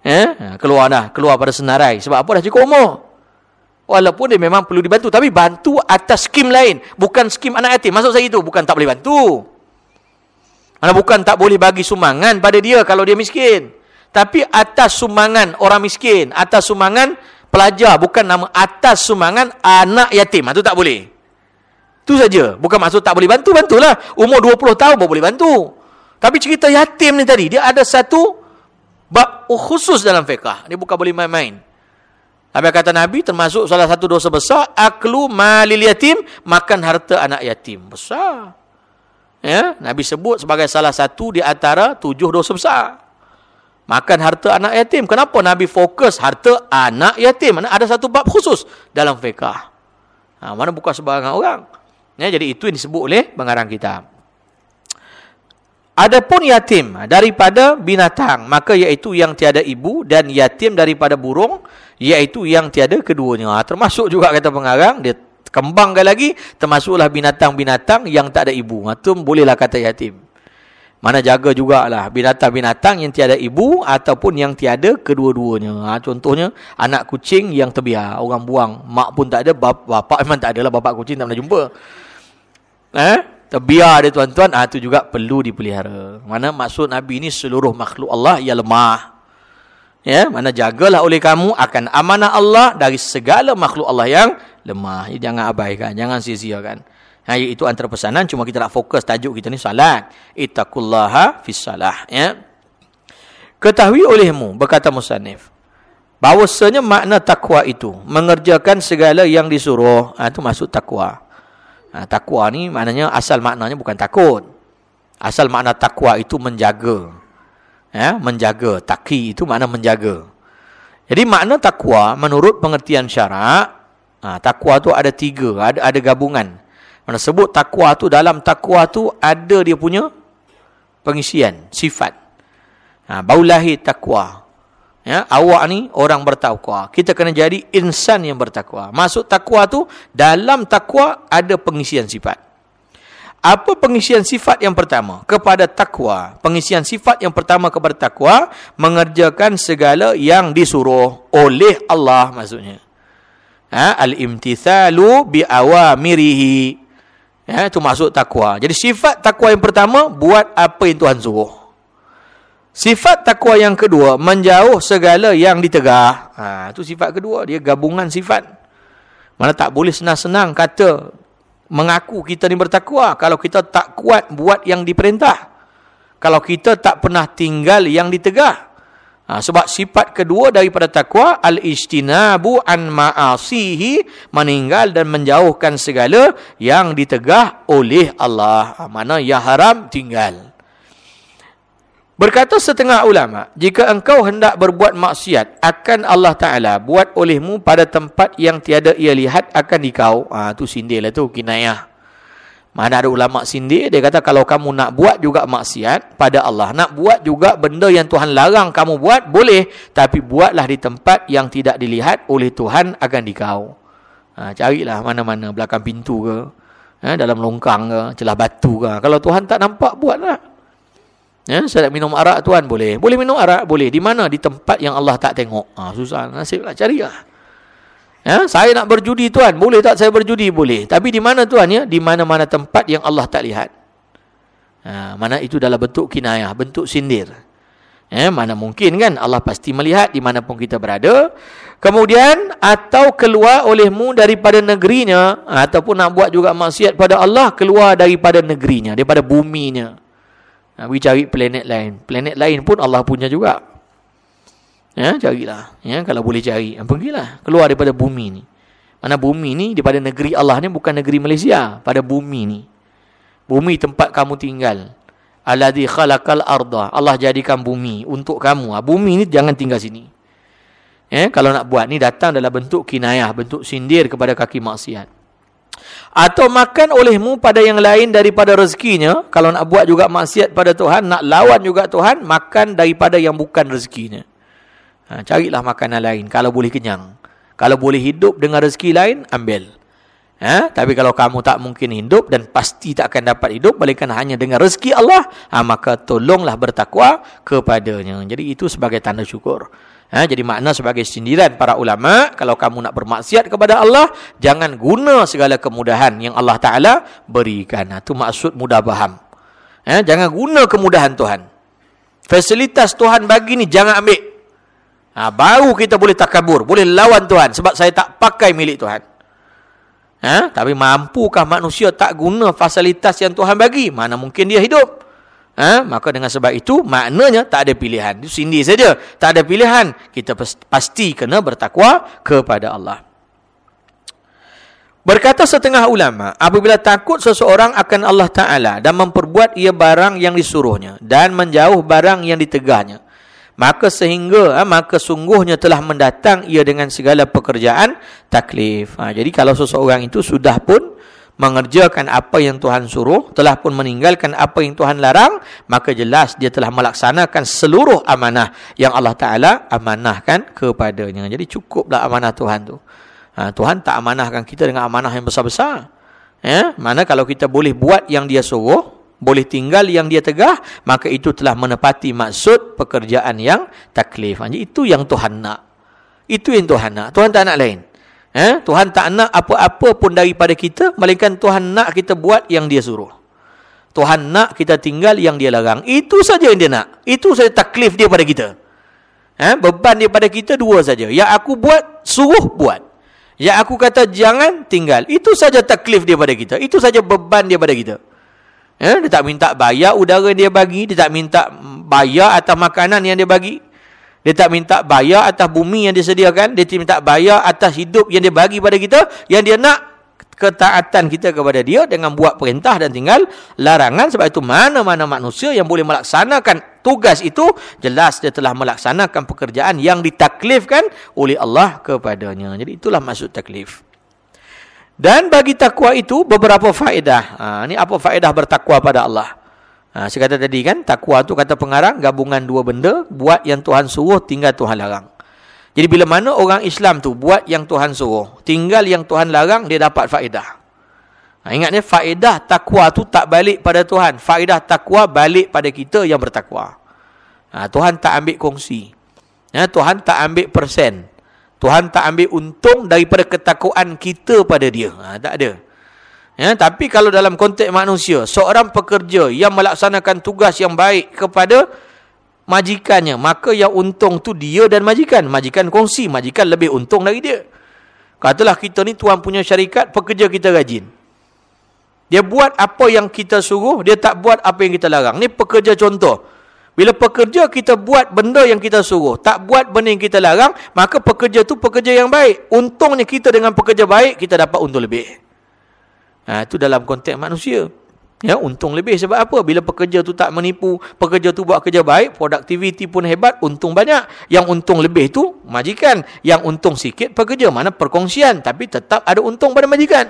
Eh? Keluar dah. Keluar pada senarai. Sebab apa dah cukup umur. Walaupun dia memang perlu dibantu. Tapi bantu atas skim lain. Bukan skim anak yatim. Maksud saya itu. Bukan tak boleh bantu. Mana bukan tak boleh bagi sumbangan pada dia kalau dia miskin. Tapi atas sumbangan orang miskin. Atas sumbangan pelajar. Bukan nama atas sumbangan anak yatim. Itu tak boleh. Itu saja. Bukan maksud tak boleh bantu, bantulah. Umur 20 tahun pun boleh bantu. Tapi cerita yatim ni tadi, dia ada satu bab khusus dalam fiqah. Dia bukan boleh main-main. Apa kata Nabi termasuk salah satu dosa besar aklu malil yatim makan harta anak yatim. Besar. Ya, Nabi sebut sebagai salah satu di antara tujuh dosa besar. Makan harta anak yatim. Kenapa Nabi fokus harta anak yatim? Mana ada satu bab khusus dalam fiqh. Ha, mana bukan sebarangan orang. Ya, jadi itu yang disebut oleh pengarang kita. Adapun yatim daripada binatang, maka iaitu yang tiada ibu dan yatim daripada burung, iaitu yang tiada keduanya. Termasuk juga kata pengarang, dia kembangkan lagi, termasuklah binatang-binatang yang tak ada ibu. Itu ha, bolehlah kata yatim. Mana jaga jugalah binatang-binatang yang tiada ibu ataupun yang tiada kedua-duanya. Ha, contohnya, anak kucing yang terbiar. Orang buang, mak pun tak ada, bapak memang tak adalah, bapak kucing tak pernah jumpa. Eh? Terbiar dia tuan-tuan, ah itu juga perlu dipelihara. Mana maksud Nabi ini seluruh makhluk Allah yang lemah. Ya, mana jagalah oleh kamu akan amanah Allah dari segala makhluk Allah yang lemah. Jadi jangan abaikan, jangan sia-siakan. Ha, itu antara pesanan cuma kita nak fokus tajuk kita ni salat. Ittaqullaha fis salah, ya. Ketahui olehmu berkata musannif bahwasanya makna takwa itu mengerjakan segala yang disuruh. Ha, itu maksud takwa. Ha, takwa ni maknanya asal maknanya bukan takut. Asal makna takwa itu menjaga. Ya, menjaga. Taki itu makna menjaga. Jadi makna takwa menurut pengertian syarak, ha, takwa tu ada tiga, ada ada gabungan. Mana sebut takwa tu dalam takwa tu ada dia punya pengisian, sifat. Ha, bau lahir takwa. Ya, awak ni orang bertakwa. Kita kena jadi insan yang bertakwa. Masuk takwa tu dalam takwa ada pengisian sifat. Apa pengisian sifat yang pertama? Kepada takwa. Pengisian sifat yang pertama kepada takwa mengerjakan segala yang disuruh oleh Allah maksudnya. Ha, al-imtithalu bi awamirihi. Ya, itu masuk takwa. Jadi sifat takwa yang pertama buat apa yang Tuhan suruh. Sifat takwa yang kedua, menjauh segala yang ditegah. Ha, itu sifat kedua, dia gabungan sifat. Mana tak boleh senang-senang kata mengaku kita ni bertakwa kalau kita tak kuat buat yang diperintah. Kalau kita tak pernah tinggal yang ditegah. Ha, sebab sifat kedua daripada takwa al-ijtinabu an ma'asihi meninggal dan menjauhkan segala yang ditegah oleh Allah. Ha, mana yang haram tinggal. Berkata setengah ulama, jika engkau hendak berbuat maksiat, akan Allah Ta'ala buat olehmu pada tempat yang tiada ia lihat akan dikau. Ah, tu sindir lah tu, kinayah. Mana ada ulama sindir, dia kata kalau kamu nak buat juga maksiat pada Allah. Nak buat juga benda yang Tuhan larang kamu buat, boleh. Tapi buatlah di tempat yang tidak dilihat oleh Tuhan akan dikau. Ha, carilah mana-mana, belakang pintu ke, ha, dalam longkang ke, celah batu ke. Kalau Tuhan tak nampak, buatlah. Ya, saya nak minum arak tuan boleh. Boleh minum arak? Boleh. Di mana? Di tempat yang Allah tak tengok. Ha, susah. Nasib lah cari lah. Ya, saya nak berjudi tuan. Boleh tak saya berjudi? Boleh. Tapi di mana tuan ya? Di mana-mana tempat yang Allah tak lihat. Ha, mana itu dalam bentuk kinayah, bentuk sindir. Ya, mana mungkin kan Allah pasti melihat di mana pun kita berada. Kemudian atau keluar olehmu daripada negerinya ataupun nak buat juga maksiat pada Allah keluar daripada negerinya, daripada buminya. Ha, pergi cari planet lain. Planet lain pun Allah punya juga. Ya, carilah. Ya, kalau boleh cari. Ha, pergilah. Keluar daripada bumi ni. Mana bumi ni, daripada negeri Allah ni, bukan negeri Malaysia. Pada bumi ni. Bumi tempat kamu tinggal. Alladhi khalaqal arda. Allah jadikan bumi untuk kamu. Ha, bumi ni jangan tinggal sini. Ya, kalau nak buat ni, datang dalam bentuk kinayah. Bentuk sindir kepada kaki maksiat atau makan olehmu pada yang lain daripada rezekinya. Kalau nak buat juga maksiat pada Tuhan nak lawan juga Tuhan makan daripada yang bukan rezekinya. Ha, carilah makanan lain. Kalau boleh kenyang. Kalau boleh hidup dengan rezeki lain ambil. Ha, tapi kalau kamu tak mungkin hidup dan pasti tak akan dapat hidup balikan hanya dengan rezeki Allah ha, maka tolonglah bertakwa kepadanya. Jadi itu sebagai tanda syukur Ha, jadi makna sebagai sindiran para ulama, kalau kamu nak bermaksiat kepada Allah, jangan guna segala kemudahan yang Allah Ta'ala berikan. Itu ha, maksud mudah faham. Ha, jangan guna kemudahan Tuhan. Fasilitas Tuhan bagi ni jangan ambil. Ha, baru kita boleh takabur, boleh lawan Tuhan. Sebab saya tak pakai milik Tuhan. Ha, tapi mampukah manusia tak guna fasilitas yang Tuhan bagi? Mana mungkin dia hidup? Ha? Maka dengan sebab itu maknanya tak ada pilihan. Itu sindir saja. Tak ada pilihan. Kita pasti kena bertakwa kepada Allah. Berkata setengah ulama, apabila takut seseorang akan Allah Ta'ala dan memperbuat ia barang yang disuruhnya dan menjauh barang yang ditegahnya, maka sehingga, ha, maka sungguhnya telah mendatang ia dengan segala pekerjaan taklif. Ha, jadi kalau seseorang itu sudah pun mengerjakan apa yang Tuhan suruh, telah pun meninggalkan apa yang Tuhan larang, maka jelas dia telah melaksanakan seluruh amanah yang Allah Ta'ala amanahkan kepadanya. Jadi cukuplah amanah Tuhan tu. Ha, Tuhan tak amanahkan kita dengan amanah yang besar-besar. Ya? Mana kalau kita boleh buat yang dia suruh, boleh tinggal yang dia tegah, maka itu telah menepati maksud pekerjaan yang taklif. Itu yang Tuhan nak. Itu yang Tuhan nak. Tuhan tak nak lain. Eh? Tuhan tak nak apa-apa pun daripada kita, melainkan Tuhan nak kita buat yang dia suruh. Tuhan nak kita tinggal yang dia larang. Itu saja yang dia nak. Itu saja taklif dia pada kita. Eh? Beban dia pada kita dua saja. Yang aku buat, suruh buat. Yang aku kata jangan, tinggal. Itu saja taklif dia pada kita. Itu saja beban dia pada kita. Eh? Dia tak minta bayar udara yang dia bagi. Dia tak minta bayar atas makanan yang dia bagi. Dia tak minta bayar atas bumi yang disediakan. Dia tak minta bayar atas hidup yang dia bagi pada kita. Yang dia nak ketaatan kita kepada dia dengan buat perintah dan tinggal larangan. Sebab itu mana-mana manusia yang boleh melaksanakan tugas itu. Jelas dia telah melaksanakan pekerjaan yang ditaklifkan oleh Allah kepadanya. Jadi itulah maksud taklif. Dan bagi takwa itu beberapa faedah. Ha, ini apa faedah bertakwa pada Allah? Ha, saya kata tadi kan, takwa tu kata pengarang, gabungan dua benda, buat yang Tuhan suruh, tinggal Tuhan larang. Jadi bila mana orang Islam tu buat yang Tuhan suruh, tinggal yang Tuhan larang, dia dapat faedah. Ha, ingat ni, faedah takwa tu tak balik pada Tuhan. Faedah takwa balik pada kita yang bertakwa. Ha, Tuhan tak ambil kongsi. Ha, Tuhan tak ambil persen. Tuhan tak ambil untung daripada ketakuan kita pada dia. Ha, tak ada. Ya, tapi kalau dalam konteks manusia, seorang pekerja yang melaksanakan tugas yang baik kepada majikannya, maka yang untung tu dia dan majikan. Majikan kongsi, majikan lebih untung dari dia. Katalah kita ni tuan punya syarikat, pekerja kita rajin. Dia buat apa yang kita suruh, dia tak buat apa yang kita larang. Ni pekerja contoh. Bila pekerja kita buat benda yang kita suruh, tak buat benda yang kita larang, maka pekerja tu pekerja yang baik. Untungnya kita dengan pekerja baik, kita dapat untung lebih. Ha, itu dalam konteks manusia. Ya, untung lebih sebab apa? Bila pekerja tu tak menipu, pekerja tu buat kerja baik, productivity pun hebat, untung banyak. Yang untung lebih tu majikan. Yang untung sikit pekerja, mana perkongsian. Tapi tetap ada untung pada majikan.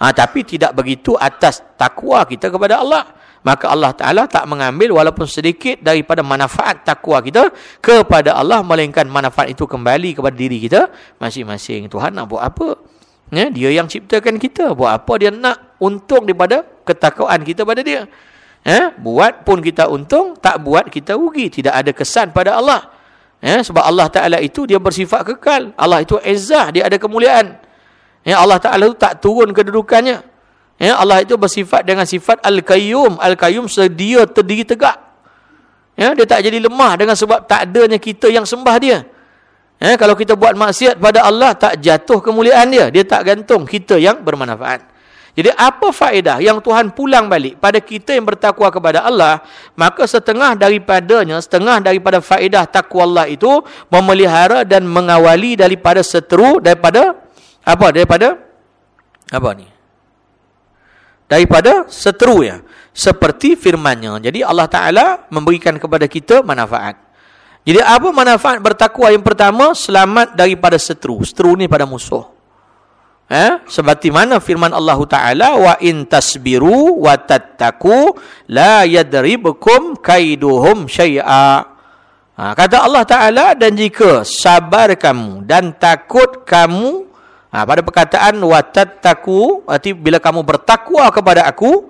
Ha, tapi tidak begitu atas takwa kita kepada Allah. Maka Allah Ta'ala tak mengambil walaupun sedikit daripada manfaat takwa kita kepada Allah. Melainkan manfaat itu kembali kepada diri kita masing-masing. Tuhan nak buat apa? Ya, dia yang ciptakan kita. Buat apa dia nak untung daripada ketakuan kita pada dia. Ya, buat pun kita untung, tak buat kita rugi. Tidak ada kesan pada Allah. Ya, sebab Allah Ta'ala itu dia bersifat kekal. Allah itu ezah, dia ada kemuliaan. Ya, Allah Ta'ala itu tak turun kedudukannya. Ya, Allah itu bersifat dengan sifat Al-Qayyum. Al-Qayyum sedia terdiri tegak. Ya, dia tak jadi lemah dengan sebab tak adanya kita yang sembah dia. Eh, kalau kita buat maksiat pada Allah, tak jatuh kemuliaan dia. Dia tak gantung kita yang bermanfaat. Jadi apa faedah yang Tuhan pulang balik pada kita yang bertakwa kepada Allah, maka setengah daripadanya, setengah daripada faedah takwa Allah itu, memelihara dan mengawali daripada seteru, daripada, apa, daripada, apa ni? Daripada seteru ya. Seperti firmannya. Jadi Allah Ta'ala memberikan kepada kita manfaat. Jadi apa manfaat bertakwa yang pertama? Selamat daripada seteru. Seteru ni pada musuh. Eh? Seperti mana firman Allah Ta'ala, wa in tasbiru wa tattaku la yadribukum kaiduhum syai'a. Ha, kata Allah Ta'ala, dan jika sabar kamu dan takut kamu, ha, pada perkataan wa tattaku, arti bila kamu bertakwa kepada aku,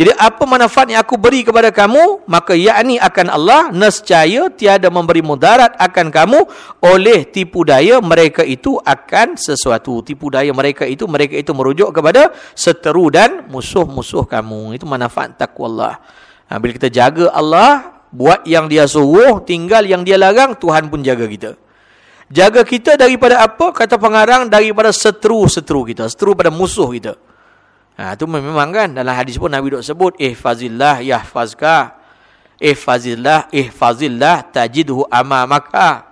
jadi apa manfaat yang aku beri kepada kamu, maka yakni akan Allah nescaya tiada memberi mudarat akan kamu oleh tipu daya mereka itu akan sesuatu. Tipu daya mereka itu, mereka itu merujuk kepada seteru dan musuh-musuh kamu. Itu manfaat takwa Allah. Ha, bila kita jaga Allah, buat yang dia suruh, tinggal yang dia larang, Tuhan pun jaga kita. Jaga kita daripada apa? Kata pengarang, daripada seteru-seteru kita. Seteru pada musuh kita. Ha, itu memang kan dalam hadis pun Nabi dok sebut ihfazillah yahfazka. ihfazillah ihfazillah tajidhu amamaka.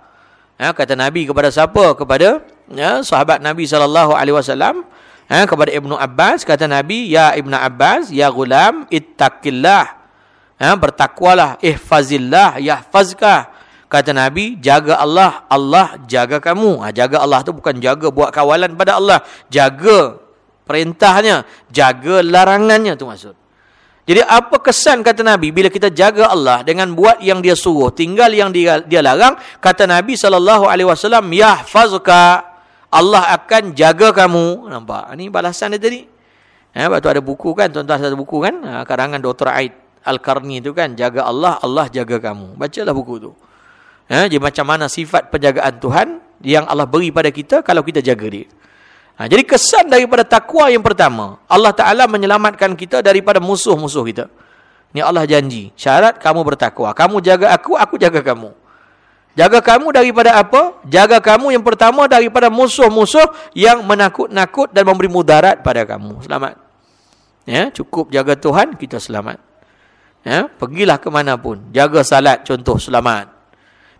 Ha, kata nabi kepada siapa? Kepada ya sahabat nabi sallallahu alaihi wasallam. Ha, kepada ibnu abbas kata nabi ya ibnu abbas ya gulam ittaqillah. Ha, bertakwalah ihfazillah yahfazka. Kata nabi jaga Allah Allah jaga kamu. Ha, jaga Allah tu bukan jaga buat kawalan pada Allah jaga perintahnya jaga larangannya tu maksud jadi apa kesan kata Nabi bila kita jaga Allah dengan buat yang dia suruh, tinggal yang dia dia larang, kata Nabi sallallahu alaihi wasallam, "Yahfazuka." Allah akan jaga kamu. Nampak? Ini balasan dia tadi. Eh, waktu ada buku kan, tuan-tuan ada buku kan, ha, karangan Dr. Aid Al-Qarni itu kan, jaga Allah, Allah jaga kamu. Bacalah buku tu. Eh, jadi macam mana sifat penjagaan Tuhan yang Allah beri pada kita kalau kita jaga dia. Ha, jadi kesan daripada takwa yang pertama, Allah Ta'ala menyelamatkan kita daripada musuh-musuh kita. Ini Allah janji. Syarat kamu bertakwa. Kamu jaga aku, aku jaga kamu. Jaga kamu daripada apa? Jaga kamu yang pertama daripada musuh-musuh yang menakut-nakut dan memberi mudarat pada kamu. Selamat. Ya, cukup jaga Tuhan, kita selamat. Ya, pergilah ke mana pun. Jaga salat, contoh, selamat.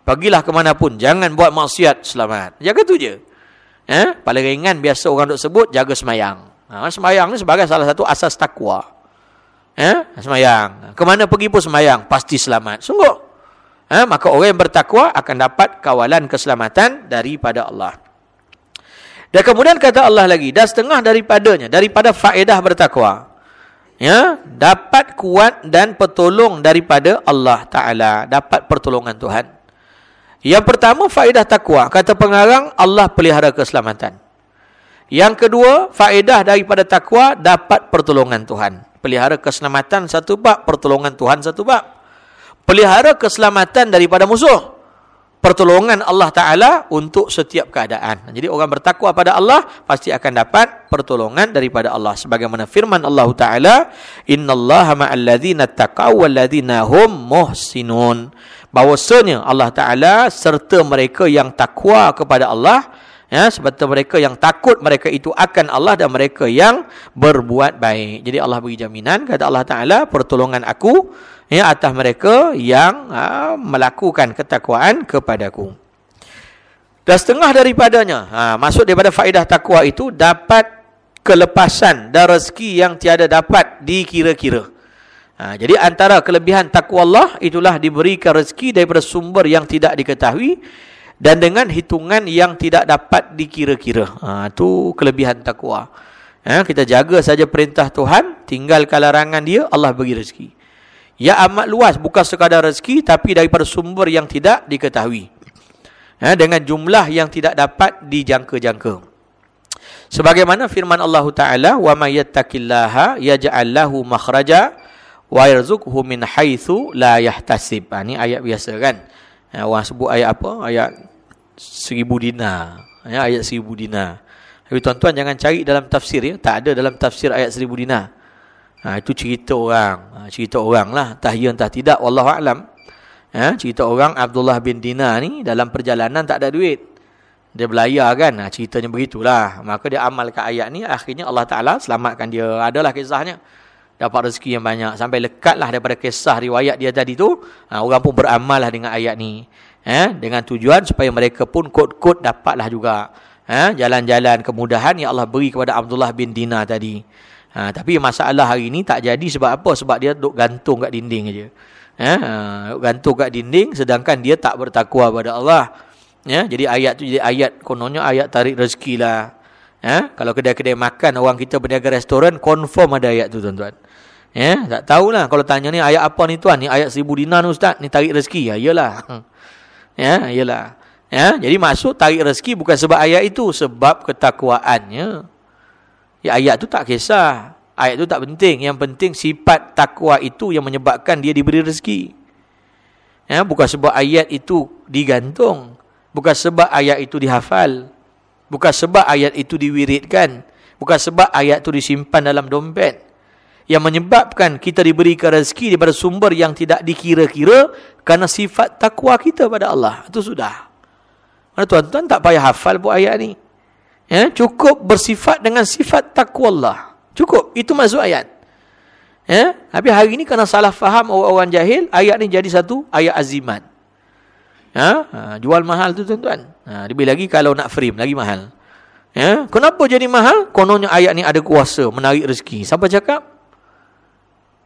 Pergilah ke mana pun. Jangan buat maksiat, selamat. Jaga tu je. Eh? Paling ringan biasa orang duk sebut jaga semayang. Ha, semayang ni sebagai salah satu asas takwa. Eh? Semayang. Kemana pergi pun semayang. Pasti selamat. Sungguh. Eh? Maka orang yang bertakwa akan dapat kawalan keselamatan daripada Allah. Dan kemudian kata Allah lagi. Dan setengah daripadanya. Daripada faedah bertakwa. Ya, dapat kuat dan pertolong daripada Allah Ta'ala. Dapat pertolongan Tuhan. Yang pertama faedah takwa. Kata pengarang Allah pelihara keselamatan. Yang kedua faedah daripada takwa dapat pertolongan Tuhan. Pelihara keselamatan satu bab, pertolongan Tuhan satu bab. Pelihara keselamatan daripada musuh. Pertolongan Allah Ta'ala untuk setiap keadaan. Jadi orang bertakwa pada Allah pasti akan dapat pertolongan daripada Allah. Sebagaimana firman Allah Ta'ala. Inna Allah ma'alladhina taqaw walladhina hum muhsinun bahwasanya Allah Taala serta mereka yang takwa kepada Allah ya seperti mereka yang takut mereka itu akan Allah dan mereka yang berbuat baik. Jadi Allah beri jaminan kata Allah Taala pertolongan aku ya atas mereka yang ha, melakukan ketakwaan kepadaku. Dan setengah daripadanya ha, maksud daripada faedah takwa itu dapat kelepasan dan rezeki yang tiada dapat dikira-kira. Ha, jadi antara kelebihan takwa Allah itulah diberikan rezeki daripada sumber yang tidak diketahui dan dengan hitungan yang tidak dapat dikira-kira. Ha, itu kelebihan takwa. Ha, kita jaga saja perintah Tuhan, tinggalkan larangan dia, Allah bagi rezeki. Ya amat luas, bukan sekadar rezeki tapi daripada sumber yang tidak diketahui. Ha, dengan jumlah yang tidak dapat dijangka-jangka. Sebagaimana firman Allah Ta'ala, "Wa may yattaqillaha yaj'al lahu makhraja." Wa yarzuqhu min haitsu la yahtasib. Ha, ni ayat biasa kan. Ha, orang sebut ayat apa? Ayat seribu dinar. Ya, ayat seribu dinar. Tapi tuan-tuan jangan cari dalam tafsir ya. Tak ada dalam tafsir ayat seribu dinar. Ha, itu cerita orang. Ha, cerita orang lah. Entah ya entah tidak. Wallahu'alam. Ha, cerita orang Abdullah bin Dinar ni dalam perjalanan tak ada duit. Dia belayar kan. Ha, ceritanya begitulah. Maka dia amalkan ayat ni. Akhirnya Allah Ta'ala selamatkan dia. Adalah kisahnya dapat rezeki yang banyak. Sampai lekatlah daripada kisah riwayat dia tadi tu ha, orang pun beramal lah dengan ayat ni. Eh, dengan tujuan supaya mereka pun kod-kod dapatlah juga. Eh, jalan-jalan kemudahan yang Allah beri kepada Abdullah bin Dina tadi. Ha, tapi masalah hari ni tak jadi sebab apa? Sebab dia duk gantung kat dinding aja eh, ha, gantung kat dinding sedangkan dia tak bertakwa pada Allah. Ya, jadi ayat tu jadi ayat kononnya ayat tarik rezeki lah Ha? Kalau kedai-kedai makan orang kita berniaga restoran confirm ada ayat tu tuan-tuan. Ya, tak tahulah kalau tanya ni ayat apa ni tuan? Ni ayat seribu dinar ni ustaz, ni tarik rezeki. Ya, iyalah. Ya, iyalah. Ya, jadi maksud tarik rezeki bukan sebab ayat itu, sebab ketakwaannya. Ya, ayat tu tak kisah. Ayat tu tak penting. Yang penting sifat takwa itu yang menyebabkan dia diberi rezeki. Ya, bukan sebab ayat itu digantung. Bukan sebab ayat itu dihafal. Bukan sebab ayat itu diwiridkan. Bukan sebab ayat itu disimpan dalam dompet yang menyebabkan kita diberikan rezeki daripada sumber yang tidak dikira-kira kerana sifat takwa kita pada Allah. Itu sudah. Mana tuan-tuan tak payah hafal buat ayat ni. Ya, cukup bersifat dengan sifat takwa Allah. Cukup. Itu maksud ayat. Ya, tapi hari ini kerana salah faham orang-orang jahil, ayat ni jadi satu ayat azimat. Ha? ha jual mahal tu tuan-tuan. Ha, lebih lagi kalau nak frame lagi mahal. Ya, kenapa jadi mahal? Kononnya ayat ni ada kuasa menarik rezeki. Siapa cakap?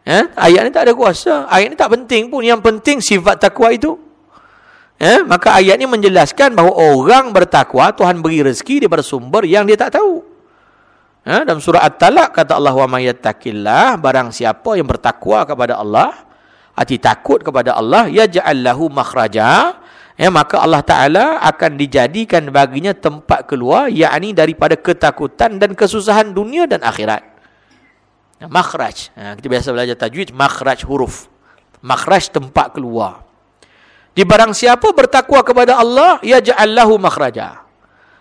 Ya, ayat ni tak ada kuasa. Ayat ni tak penting pun. Yang penting sifat takwa itu. Ya, maka ayat ni menjelaskan bahawa orang bertakwa Tuhan beri rezeki daripada sumber yang dia tak tahu. Ya, dalam surah At-Talaq kata Allah wa mayyattakillah barang siapa yang bertakwa kepada Allah, hati takut kepada Allah, ya ja'allahu makhraja, ya, maka Allah Ta'ala akan dijadikan baginya tempat keluar yakni daripada ketakutan dan kesusahan dunia dan akhirat makhraj. Ya, kita biasa belajar tajwid makhraj huruf. Makhraj tempat keluar. Di barang siapa bertakwa kepada Allah ya ja'allahu makhraja.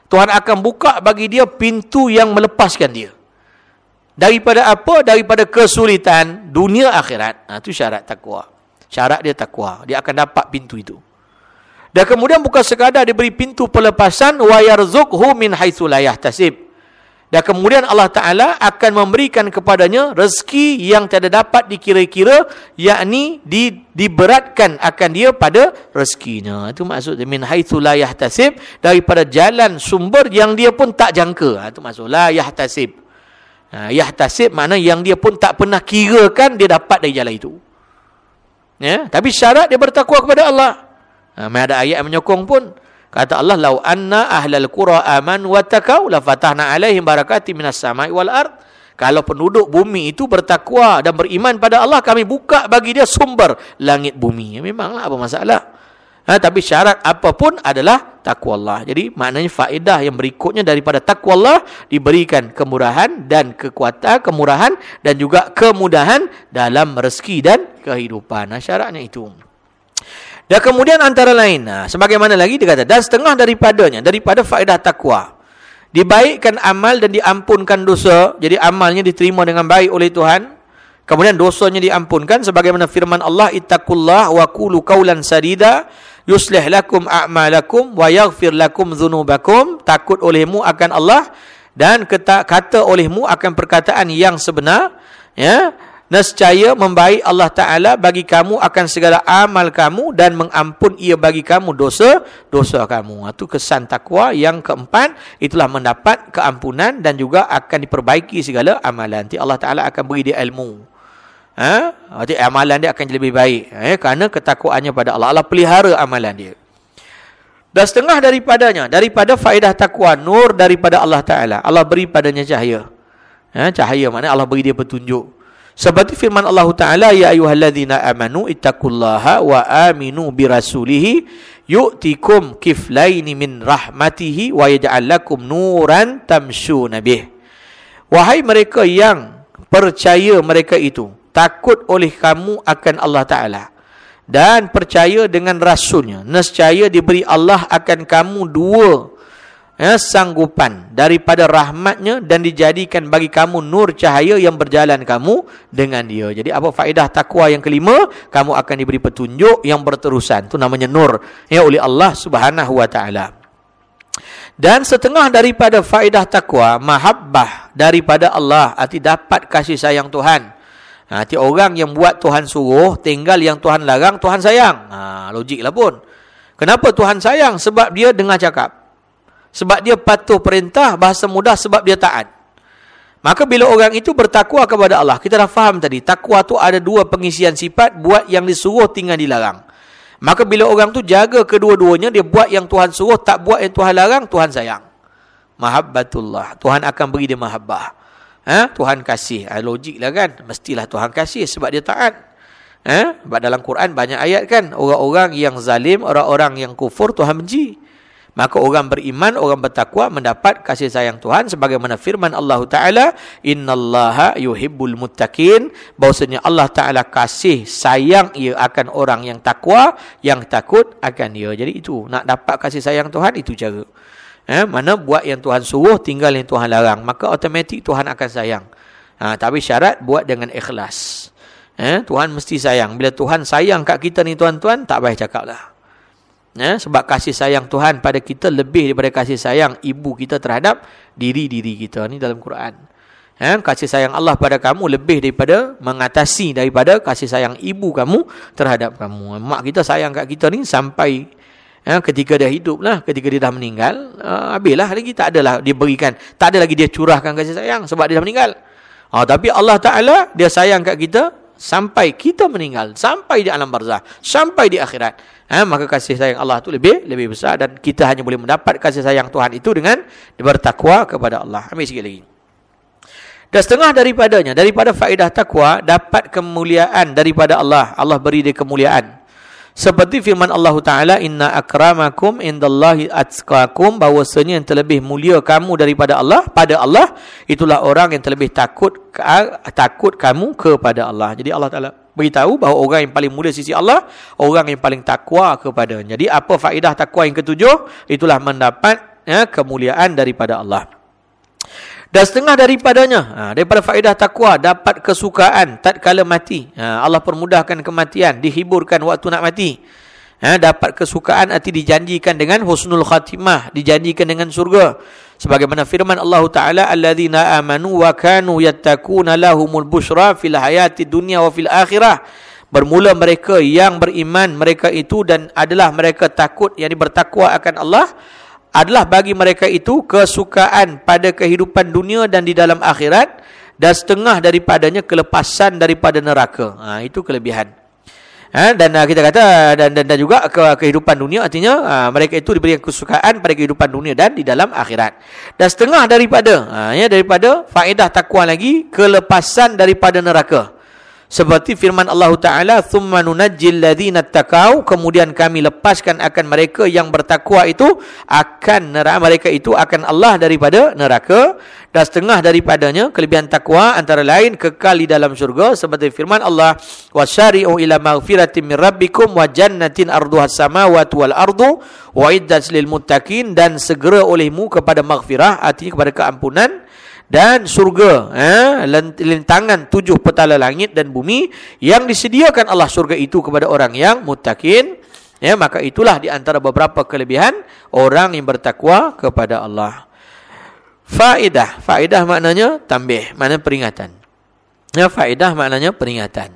Tuhan akan buka bagi dia pintu yang melepaskan dia. Daripada apa? Daripada kesulitan dunia akhirat. Ha, itu syarat takwa. Syarat dia takwa. Dia akan dapat pintu itu. Dan kemudian bukan sekadar diberi pintu pelepasan wa yarzuqhu min haitsu la yahtasib. Dan kemudian Allah Taala akan memberikan kepadanya rezeki yang tidak dapat dikira-kira yakni di, diberatkan akan dia pada rezekinya. Itu maksud min haitsu la yahtasib daripada jalan sumber yang dia pun tak jangka. Ha, itu maksud la yahtasib. Ha, yahtasib makna yang dia pun tak pernah kirakan dia dapat dari jalan itu. Ya, tapi syarat dia bertakwa kepada Allah. Ha, ada ayat yang menyokong pun. Kata Allah, Lau anna ahlal qura aman wa takau la fatahna alaihim barakati minas samai wal ard. Kalau penduduk bumi itu bertakwa dan beriman pada Allah, kami buka bagi dia sumber langit bumi. Ya, memanglah apa masalah. Ha, tapi syarat apapun adalah takwa Allah. Jadi maknanya faedah yang berikutnya daripada takwa Allah diberikan kemurahan dan kekuatan, kemurahan dan juga kemudahan dalam rezeki dan kehidupan. Nah, syaratnya itu. Dan kemudian antara lain, nah, sebagaimana lagi dia kata, dan setengah daripadanya, daripada faedah takwa, dibaikkan amal dan diampunkan dosa, jadi amalnya diterima dengan baik oleh Tuhan, kemudian dosanya diampunkan, sebagaimana firman Allah, ittaqullah wa kulu qawlan sadida, yuslih lakum a'malakum wa yaghfir lakum dhunubakum, takut olehmu akan Allah, dan kata, kata olehmu akan perkataan yang sebenar, ya, Nescaya membaik Allah Ta'ala bagi kamu akan segala amal kamu dan mengampun ia bagi kamu dosa-dosa kamu. Itu kesan takwa yang keempat. Itulah mendapat keampunan dan juga akan diperbaiki segala amalan. Nanti Allah Ta'ala akan beri dia ilmu. Ha? Nanti amalan dia akan lebih baik. Eh? Kerana ketakwaannya pada Allah. Allah pelihara amalan dia. Dan setengah daripadanya, daripada faedah takwa, nur daripada Allah Ta'ala. Allah beri padanya cahaya. Ha? Cahaya maknanya Allah beri dia petunjuk. Seperti firman Allah Ta'ala, Ya ayuhalladzina amanu ittaqullaha wa aminu birasulihi yu'tikum kiflaini min rahmatihi wa yaj'allakum nuran tamshu nabih. Wahai mereka yang percaya mereka itu, takut oleh kamu akan Allah Ta'ala dan percaya dengan Rasulnya. Nescaya diberi Allah akan kamu dua ya, sanggupan daripada rahmatnya dan dijadikan bagi kamu nur cahaya yang berjalan kamu dengan dia. Jadi apa faedah takwa yang kelima? Kamu akan diberi petunjuk yang berterusan. Itu namanya nur ya oleh Allah Subhanahu wa taala. Dan setengah daripada faedah takwa, mahabbah daripada Allah, arti dapat kasih sayang Tuhan. Arti orang yang buat Tuhan suruh, tinggal yang Tuhan larang, Tuhan sayang. Ha, logiklah pun. Kenapa Tuhan sayang? Sebab dia dengar cakap. Sebab dia patuh perintah, bahasa mudah sebab dia taat. Maka bila orang itu bertakwa kepada Allah, kita dah faham tadi, takwa tu ada dua pengisian sifat, buat yang disuruh tinggal dilarang. Maka bila orang tu jaga kedua-duanya, dia buat yang Tuhan suruh, tak buat yang Tuhan larang, Tuhan sayang. Mahabbatullah. Tuhan akan beri dia mahabbah. Ha? Tuhan kasih. Ha, logik lah kan? Mestilah Tuhan kasih sebab dia taat. Sebab dalam Quran banyak ayat kan? Orang-orang yang zalim, orang-orang yang kufur, Tuhan benci. Maka orang beriman, orang bertakwa mendapat kasih sayang Tuhan sebagaimana firman Allah Taala, "Innallaha yuhibbul muttaqin." Bahwasanya Allah Taala kasih sayang ia akan orang yang takwa, yang takut akan dia. Jadi itu, nak dapat kasih sayang Tuhan itu cara. Eh, mana buat yang Tuhan suruh, tinggal yang Tuhan larang, maka automatik Tuhan akan sayang. Ha, tapi syarat buat dengan ikhlas. Eh, Tuhan mesti sayang. Bila Tuhan sayang kat kita ni tuan-tuan, tak payah cakap lah. Ya, sebab kasih sayang Tuhan pada kita lebih daripada kasih sayang ibu kita terhadap diri-diri kita. Ni dalam Quran. eh, kasih sayang Allah pada kamu lebih daripada mengatasi daripada kasih sayang ibu kamu terhadap kamu. Mak kita sayang kat kita ni sampai eh, ketika dia hidup lah, ketika dia dah meninggal, uh, habislah lagi tak adalah dia berikan, tak ada lagi dia curahkan kasih sayang sebab dia dah meninggal. Uh, tapi Allah Ta'ala dia sayang kat kita sampai kita meninggal, sampai di alam barzah, sampai di akhirat. Eh, maka kasih sayang Allah itu lebih lebih besar dan kita hanya boleh mendapat kasih sayang Tuhan itu dengan bertakwa kepada Allah. Ambil sikit lagi. Dan setengah daripadanya, daripada faedah takwa, dapat kemuliaan daripada Allah. Allah beri dia kemuliaan. Seperti firman Allah Ta'ala, Inna akramakum indallahi atskakum, bahawasanya yang terlebih mulia kamu daripada Allah, pada Allah, itulah orang yang terlebih takut takut kamu kepada Allah. Jadi Allah Ta'ala beritahu bahawa orang yang paling mulia sisi Allah, orang yang paling takwa kepada. Jadi apa faedah takwa yang ketujuh? Itulah mendapat ya, kemuliaan daripada Allah. Dan setengah daripadanya, ha, daripada faedah takwa, dapat kesukaan tak kala mati. Ha, Allah permudahkan kematian, dihiburkan waktu nak mati. Ha, dapat kesukaan arti dijanjikan dengan husnul khatimah, dijanjikan dengan surga. Sebagaimana firman Allah Ta'ala, Alladzina amanu wa kanu yattakuna lahumul bushra fil hayati dunia wa fil akhirah. Bermula mereka yang beriman mereka itu dan adalah mereka takut, yang bertakwa akan Allah adalah bagi mereka itu kesukaan pada kehidupan dunia dan di dalam akhirat dan setengah daripadanya kelepasan daripada neraka. Ha, itu kelebihan. Ha, dan uh, kita kata dan, dan, dan juga ke, kehidupan dunia artinya uh, mereka itu diberikan kesukaan pada kehidupan dunia dan di dalam akhirat. Dan setengah daripada uh, ya daripada faedah takwa lagi kelepasan daripada neraka. Seperti firman Allah Ta'ala, ثُمَّ نُنَجِّ الَّذِينَ التَّقَوْا Kemudian kami lepaskan akan mereka yang bertakwa itu, akan neraka mereka itu akan Allah daripada neraka. Dan setengah daripadanya, kelebihan takwa antara lain kekal di dalam syurga. Seperti firman Allah, وَشَارِعُوا إِلَى مَغْفِرَةٍ مِّن رَبِّكُمْ وَجَنَّةٍ أَرْضُهَا السَّمَاوَاتُ وَالْأَرْضُ وَإِدَّةٍ لِلْمُتَّقِينَ Dan segera olehmu kepada maghfirah, artinya kepada keampunan dan surga eh, lintangan tujuh petala langit dan bumi yang disediakan Allah surga itu kepada orang yang mutakin ya maka itulah di antara beberapa kelebihan orang yang bertakwa kepada Allah. Faedah. Faedah maknanya tambih mana peringatan. Ya faedah maknanya peringatan.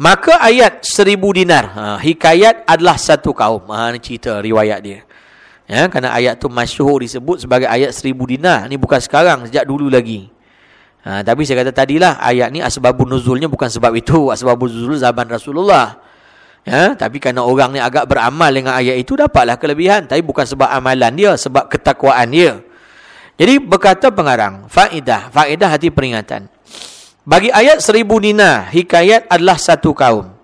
Maka ayat seribu dinar ha, hikayat adalah satu kaum. Ha, ini cerita riwayat dia Ya, kerana ayat tu masyhur disebut sebagai ayat seribu dinar. Ini bukan sekarang, sejak dulu lagi. Ha, tapi saya kata tadilah, ayat ni asbabun nuzulnya bukan sebab itu. Asbabun nuzul zaman Rasulullah. Ya, tapi kerana orang ni agak beramal dengan ayat itu, dapatlah kelebihan. Tapi bukan sebab amalan dia, sebab ketakwaan dia. Jadi berkata pengarang, faedah, faedah hati peringatan. Bagi ayat seribu dinar, hikayat adalah satu kaum.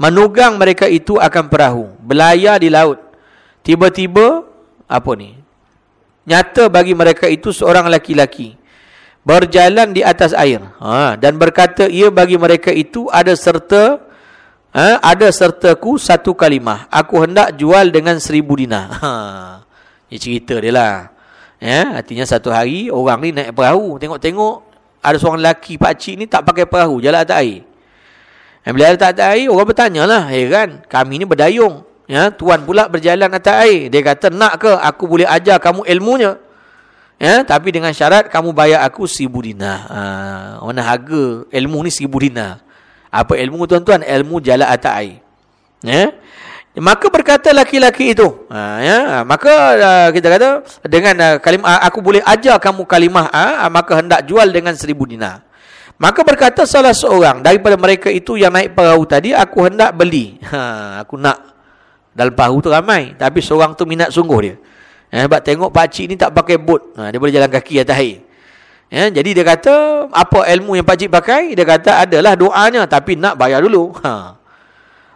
Menugang mereka itu akan perahu, belayar di laut. Tiba-tiba apa ni? Nyata bagi mereka itu seorang laki-laki berjalan di atas air. Ha, dan berkata ia bagi mereka itu ada serta ha, ada sertaku satu kalimah. Aku hendak jual dengan seribu dinar. Ha, ini cerita dia lah. Ya, artinya satu hari orang ni naik perahu. Tengok-tengok ada seorang lelaki pakcik ni tak pakai perahu. Jalan atas air. Bila ada atas air, orang bertanya lah. Heran, kami ni berdayung. Ya, tuan pula berjalan atas air. Dia kata, nak ke aku boleh ajar kamu ilmunya? Ya, tapi dengan syarat kamu bayar aku seribu dinar. Ha, mana harga ilmu ni seribu dinar? Apa ilmu tuan-tuan? Ilmu jalan atas air. Ya. Maka berkata laki-laki itu, ha, ya, maka uh, kita kata dengan uh, kalimah aku boleh ajar kamu kalimah, uh, maka hendak jual dengan seribu dinar. Maka berkata salah seorang daripada mereka itu yang naik perahu tadi, aku hendak beli. Ha, aku nak dalam perahu tu ramai. Tapi seorang tu minat sungguh dia. Ya, sebab tengok pakcik ni tak pakai bot. Ha, dia boleh jalan kaki atas air. Ya, jadi dia kata, apa ilmu yang pakcik pakai? Dia kata, adalah doanya. Tapi nak bayar dulu. Ha.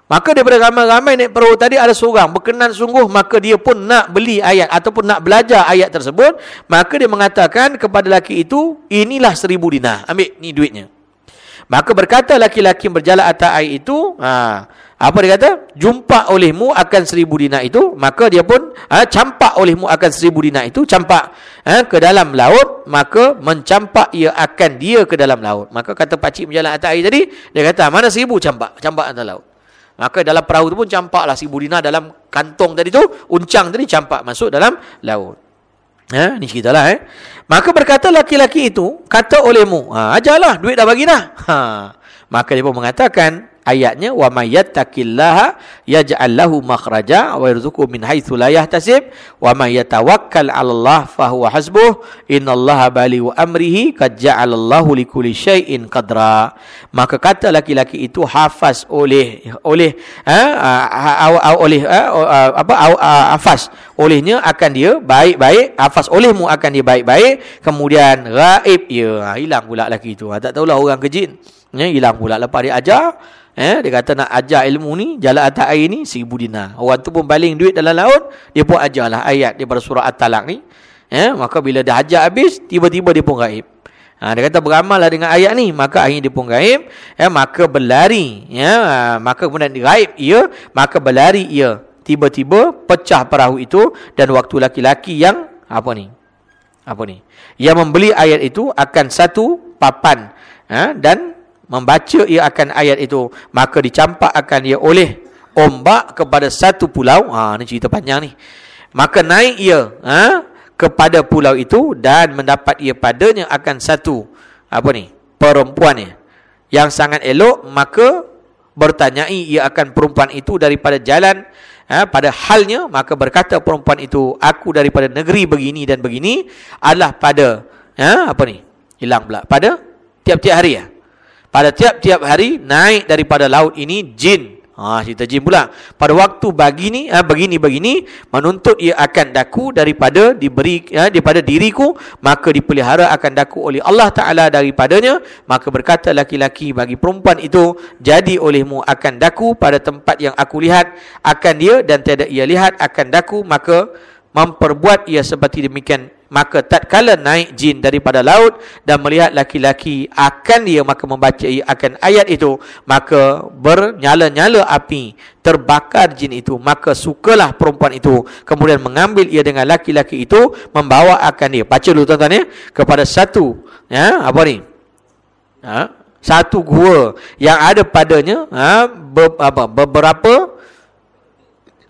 Maka daripada ramai-ramai naik perahu tadi, ada seorang berkenan sungguh. Maka dia pun nak beli ayat. Ataupun nak belajar ayat tersebut. Maka dia mengatakan kepada laki itu, inilah seribu dinar. Ambil, ni duitnya. Maka berkata laki-laki berjalan atas air itu, ha, apa dia kata? Jumpa olehmu akan seribu dinar itu, maka dia pun ha, campak olehmu akan seribu dinar itu, campak ha, ke dalam laut, maka mencampak ia akan dia ke dalam laut. Maka kata pakcik berjalan atas air tadi, dia kata, mana seribu campak? Campak atas laut. Maka dalam perahu tu pun campaklah seribu dinar dalam kantong tadi tu, uncang tadi campak masuk dalam laut. Ha, ni cerita lah eh. Maka berkata laki-laki itu, kata olehmu, ha, ajarlah, duit dah bagi dah. Ha, maka dia pun mengatakan, ayatnya wa may yattaqillaha yaj'al lahu makhraja wa yarzuqhu min haitsu la yahtasib. Wa may yatawakkal 'ala Allah fa huwa hasbuh innallaha balighu amrihi qad ja'alallahu likulli syai'in qadra. Maka kata laki-laki itu hafaz oleh oleh ha, ha oleh ha, apa hafaz olehnya akan dia baik-baik hafaz olehmu akan dia baik-baik kemudian gaib ya hilang pula laki itu. Tak tahulah orang kejin ya hilang pula. Lepas dia ajar Eh, dia kata nak ajar ilmu ni, jalan atas air ni, seribu dinar. Orang tu pun baling duit dalam laut, dia pun ajarlah ayat daripada surah At-Talak ni. Eh, maka bila dah ajar habis, tiba-tiba dia pun gaib. Ha, dia kata beramallah dengan ayat ni, maka akhirnya dia pun gaib. Eh, maka berlari. Ya, maka kemudian gaib ia, maka berlari ia. Tiba-tiba pecah perahu itu dan waktu laki-laki yang apa ni? Apa ni? Yang membeli ayat itu akan satu papan. Ha, dan membaca ia akan ayat itu maka dicampak akan ia oleh ombak kepada satu pulau. Ha ni cerita panjang ni. Maka naik ia ha kepada pulau itu dan mendapat ia padanya akan satu apa ni perempuannya yang sangat elok maka bertanyai ia akan perempuan itu daripada jalan ha, pada halnya maka berkata perempuan itu aku daripada negeri begini dan begini adalah pada ha, apa ni hilang pula. Pada tiap-tiap hari ya pada tiap-tiap hari naik daripada laut ini jin. Ha, cerita jin pula. Pada waktu begini, ha, begini-begini, menuntut ia akan daku daripada diberi ha, daripada diriku, maka dipelihara akan daku oleh Allah Ta'ala daripadanya. Maka berkata laki-laki bagi perempuan itu, jadi olehmu akan daku pada tempat yang aku lihat akan dia dan tidak ia lihat akan daku, maka memperbuat ia seperti demikian maka tatkala naik jin daripada laut dan melihat laki-laki akan dia maka membaca akan ayat itu maka bernyala-nyala api terbakar jin itu. Maka sukalah perempuan itu. Kemudian mengambil ia dengan laki-laki itu membawa akan dia. Baca dulu tuan-tuan ya. Kepada satu ya apa ni? Ha? satu gua yang ada padanya ha? Be, apa, beberapa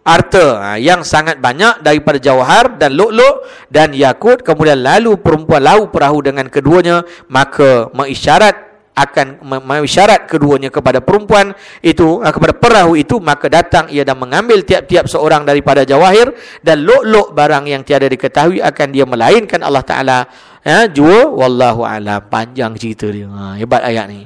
harta. Ha, yang sangat banyak daripada jawahar dan luk-luk dan yakut. Kemudian lalu perempuan lau perahu dengan keduanya maka mengisyarat akan mengisyarat keduanya kepada perempuan itu ha, kepada perahu itu maka datang ia dan mengambil tiap-tiap seorang daripada jawahir dan luk-luk barang yang tiada diketahui akan dia melainkan Allah Taala. Ya jua wallahu alam. Panjang cerita dia. Ha, hebat ayat ni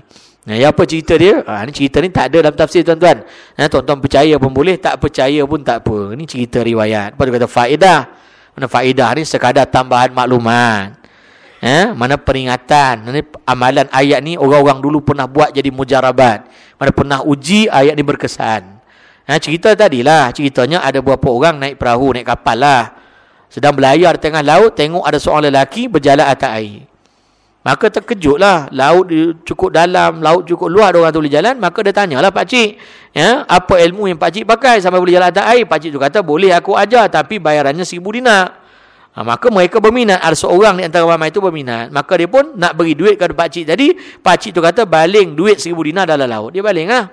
ya apa cerita dia? Ha, ni cerita ni tak ada dalam tafsir tuan-tuan. Ha, tuan-tuan percaya pun boleh, tak percaya pun tak apa. Ni cerita riwayat. Apa dia kata faedah? Mana faedah ni sekadar tambahan maklumat. Ha, mana peringatan? Ni amalan ayat ni orang-orang dulu pernah buat jadi mujarabat. Mana pernah uji ayat ni berkesan. Ha, cerita tadilah, ceritanya ada beberapa orang naik perahu, naik kapal lah. Sedang berlayar di tengah laut, tengok ada seorang lelaki berjalan atas air. Maka terkejutlah laut cukup dalam, laut cukup luar orang tu boleh jalan, maka dia tanyalah pak cik, ya, apa ilmu yang pak cik pakai sampai boleh jalan atas air? Pak cik tu kata, "Boleh aku ajar tapi bayarannya seribu dinar." Ha, maka mereka berminat, ada seorang di antara ramai itu berminat. Maka dia pun nak beri duit kepada pak cik tadi, pak cik tu kata, "Baling duit seribu dinar dalam laut." Dia baling ah.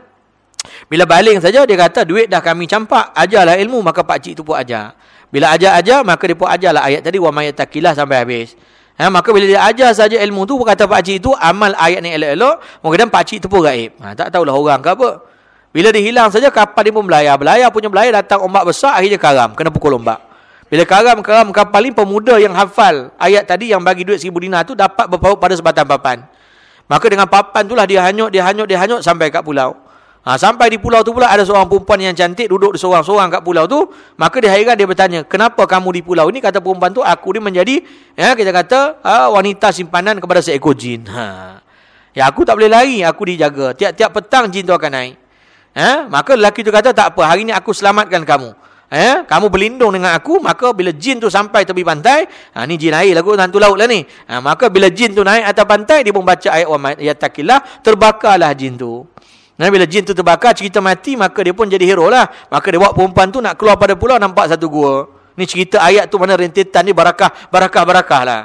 Bila baling saja dia kata, "Duit dah kami campak, ajarlah ilmu." Maka pak cik tu pun ajar. Bila ajar-ajar, maka dia pun ajarlah ayat tadi, "Wa may sampai habis. Ha, maka bila dia ajar saja ilmu tu, kata pak cik itu, amal ayat ni elok-elok, kemudian pak cik itu pun gaib. Ha, tak tahulah orang ke apa. Bila dia hilang saja, kapal dia pun belayar. Belayar punya belayar, datang ombak besar, akhirnya karam. Kena pukul ombak. Bila karam-karam kapal ni, pemuda yang hafal ayat tadi yang bagi duit seribu dinar tu, dapat berpaut pada sebatang papan. Maka dengan papan itulah dia hanyut, dia hanyut, dia hanyut sampai kat pulau. Ha, sampai di pulau tu pula ada seorang perempuan yang cantik duduk seorang-seorang kat pulau tu. Maka dia hairan dia bertanya, kenapa kamu di pulau ini? Kata perempuan tu, aku ni menjadi, ya, kita kata, ha, wanita simpanan kepada seekor jin. Ha. Ya, aku tak boleh lari, aku dijaga. Tiap-tiap petang jin tu akan naik. Ha? Maka lelaki tu kata, tak apa, hari ni aku selamatkan kamu. Eh, kamu berlindung dengan aku, maka bila jin tu sampai tepi pantai, ha, ni jin air lah, hantu laut lah ni. Ha, maka bila jin tu naik atas pantai, dia pun baca ayat wa ya takillah, terbakarlah jin tu. Dan bila jin tu terbakar, cerita mati, maka dia pun jadi hero lah. Maka dia buat perempuan tu nak keluar pada pulau, nampak satu gua. Ni cerita ayat tu mana rentetan ni barakah, barakah, barakah lah.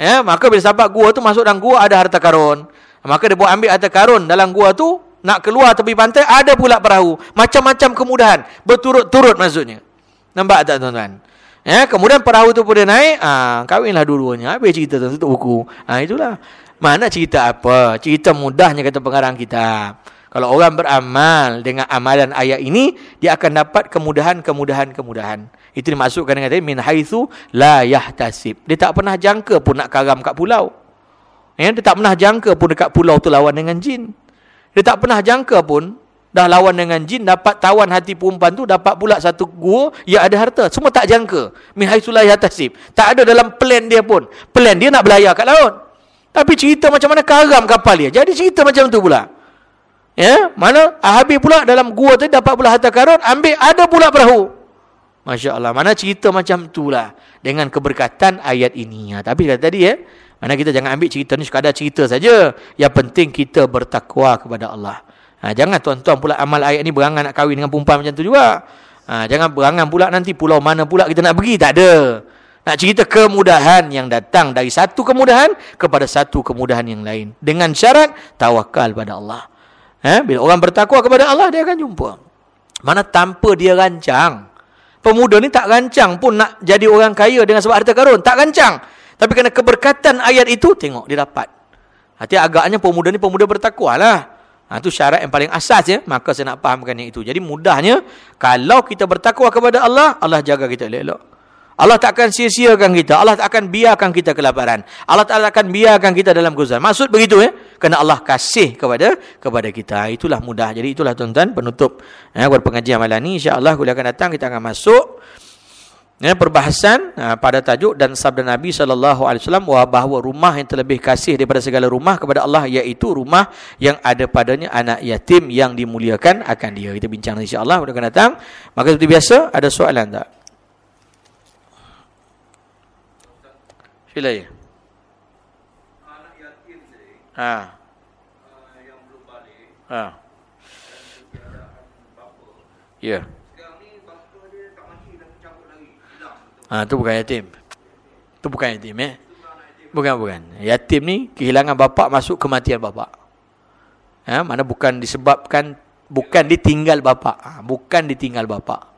Ya, maka bila sahabat gua tu masuk dalam gua, ada harta karun. Maka dia buat ambil harta karun dalam gua tu, nak keluar tepi pantai, ada pula perahu. Macam-macam kemudahan. Berturut-turut maksudnya. Nampak tak tuan-tuan? Ya, kemudian perahu tu pun dia naik, ah, kahwinlah dua-duanya. Habis cerita tu tutup buku. Ah, itulah. Mana cerita apa? Cerita mudahnya kata pengarang kita. Kalau orang beramal dengan amalan ayat ini, dia akan dapat kemudahan-kemudahan kemudahan. Itu dimaksudkan dengan tadi min haitsu la yahtasib. Dia tak pernah jangka pun nak karam kat pulau. Ya, dia tak pernah jangka pun dekat pulau tu lawan dengan jin. Dia tak pernah jangka pun dah lawan dengan jin dapat tawan hati perempuan tu dapat pula satu gua yang ada harta semua tak jangka min haitsulah yatasib tak ada dalam plan dia pun plan dia nak belayar kat laut tapi cerita macam mana karam kapal dia jadi cerita macam tu pula ya mana habis pula dalam gua tu dapat pula harta karun ambil ada pula perahu Masya Allah mana cerita macam tu lah dengan keberkatan ayat ini ha, tapi kata tadi ya mana kita jangan ambil cerita ni sekadar cerita saja yang penting kita bertakwa kepada Allah Ha, jangan tuan-tuan pula amal ayat ni berangan nak kahwin dengan perempuan macam tu juga. Ha, jangan berangan pula nanti pulau mana pula kita nak pergi. Tak ada. Nak cerita kemudahan yang datang dari satu kemudahan kepada satu kemudahan yang lain. Dengan syarat tawakal pada Allah. Ha, bila orang bertakwa kepada Allah, dia akan jumpa. Mana tanpa dia rancang. Pemuda ni tak rancang pun nak jadi orang kaya dengan sebab harta karun. Tak rancang. Tapi kerana keberkatan ayat itu, tengok dia dapat. Hati agaknya pemuda ni pemuda bertakwa lah. Ha, itu syarat yang paling asas ya. Maka saya nak fahamkan yang itu. Jadi mudahnya, kalau kita bertakwa kepada Allah, Allah jaga kita elok-elok. Allah tak akan sia-siakan kita. Allah tak akan biarkan kita kelaparan. Allah tak akan biarkan kita dalam kesusahan. Maksud begitu ya. Kerana Allah kasih kepada kepada kita. Itulah mudah. Jadi itulah tuan-tuan penutup. Ya, buat pengajian malam ni. InsyaAllah kuliah akan datang. Kita akan masuk Ya, perbahasan uh, pada tajuk dan sabda Nabi wasallam bahawa rumah yang terlebih kasih daripada segala rumah kepada Allah iaitu rumah yang ada padanya anak yatim yang dimuliakan akan dia. Kita bincang insya-Allah pada akan datang. Maka seperti biasa ada soalan tak? Silakan. Anak yatim tadi. Ha. Uh, yang belum balik. Ha. Ya. Yeah. Ha, tu bukan yatim. Tu bukan yatim eh. Bukan bukan. Yatim ni kehilangan bapa masuk kematian bapa. Ha, mana bukan disebabkan bukan ditinggal bapa, ha, bukan ditinggal bapa.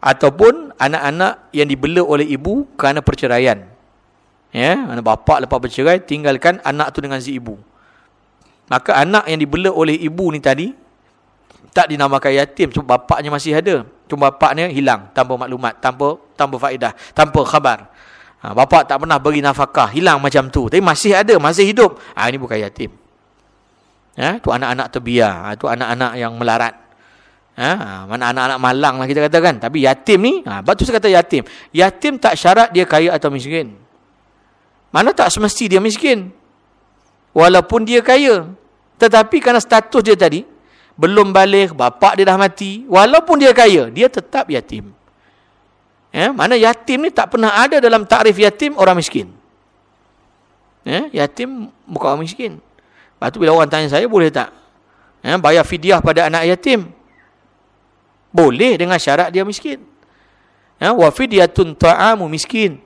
Ataupun anak-anak yang dibela oleh ibu kerana perceraian. Ya, mana bapa lepas bercerai tinggalkan anak tu dengan si ibu. Maka anak yang dibela oleh ibu ni tadi tak dinamakan yatim sebab bapaknya masih ada. Cuma bapaknya hilang tanpa maklumat, tanpa tanpa faedah, tanpa khabar. Ha, bapak tak pernah beri nafkah, hilang macam tu. Tapi masih ada, masih hidup. Ha, ini bukan yatim. Ha, tu anak-anak terbiar, ha, tu anak-anak yang melarat. Ha, ha mana anak-anak malang lah kita katakan. Tapi yatim ni, ha, batu saya kata yatim. Yatim tak syarat dia kaya atau miskin. Mana tak semesti dia miskin. Walaupun dia kaya. Tetapi kerana status dia tadi, belum balik, bapak dia dah mati, walaupun dia kaya, dia tetap yatim. Ya, mana yatim ni tak pernah ada dalam takrif yatim orang miskin. Ya, yatim bukan orang miskin. Lepas tu bila orang tanya saya, boleh tak? Ya, bayar fidyah pada anak yatim. Boleh dengan syarat dia miskin. Ya, wa fidyatun ta'amu miskin.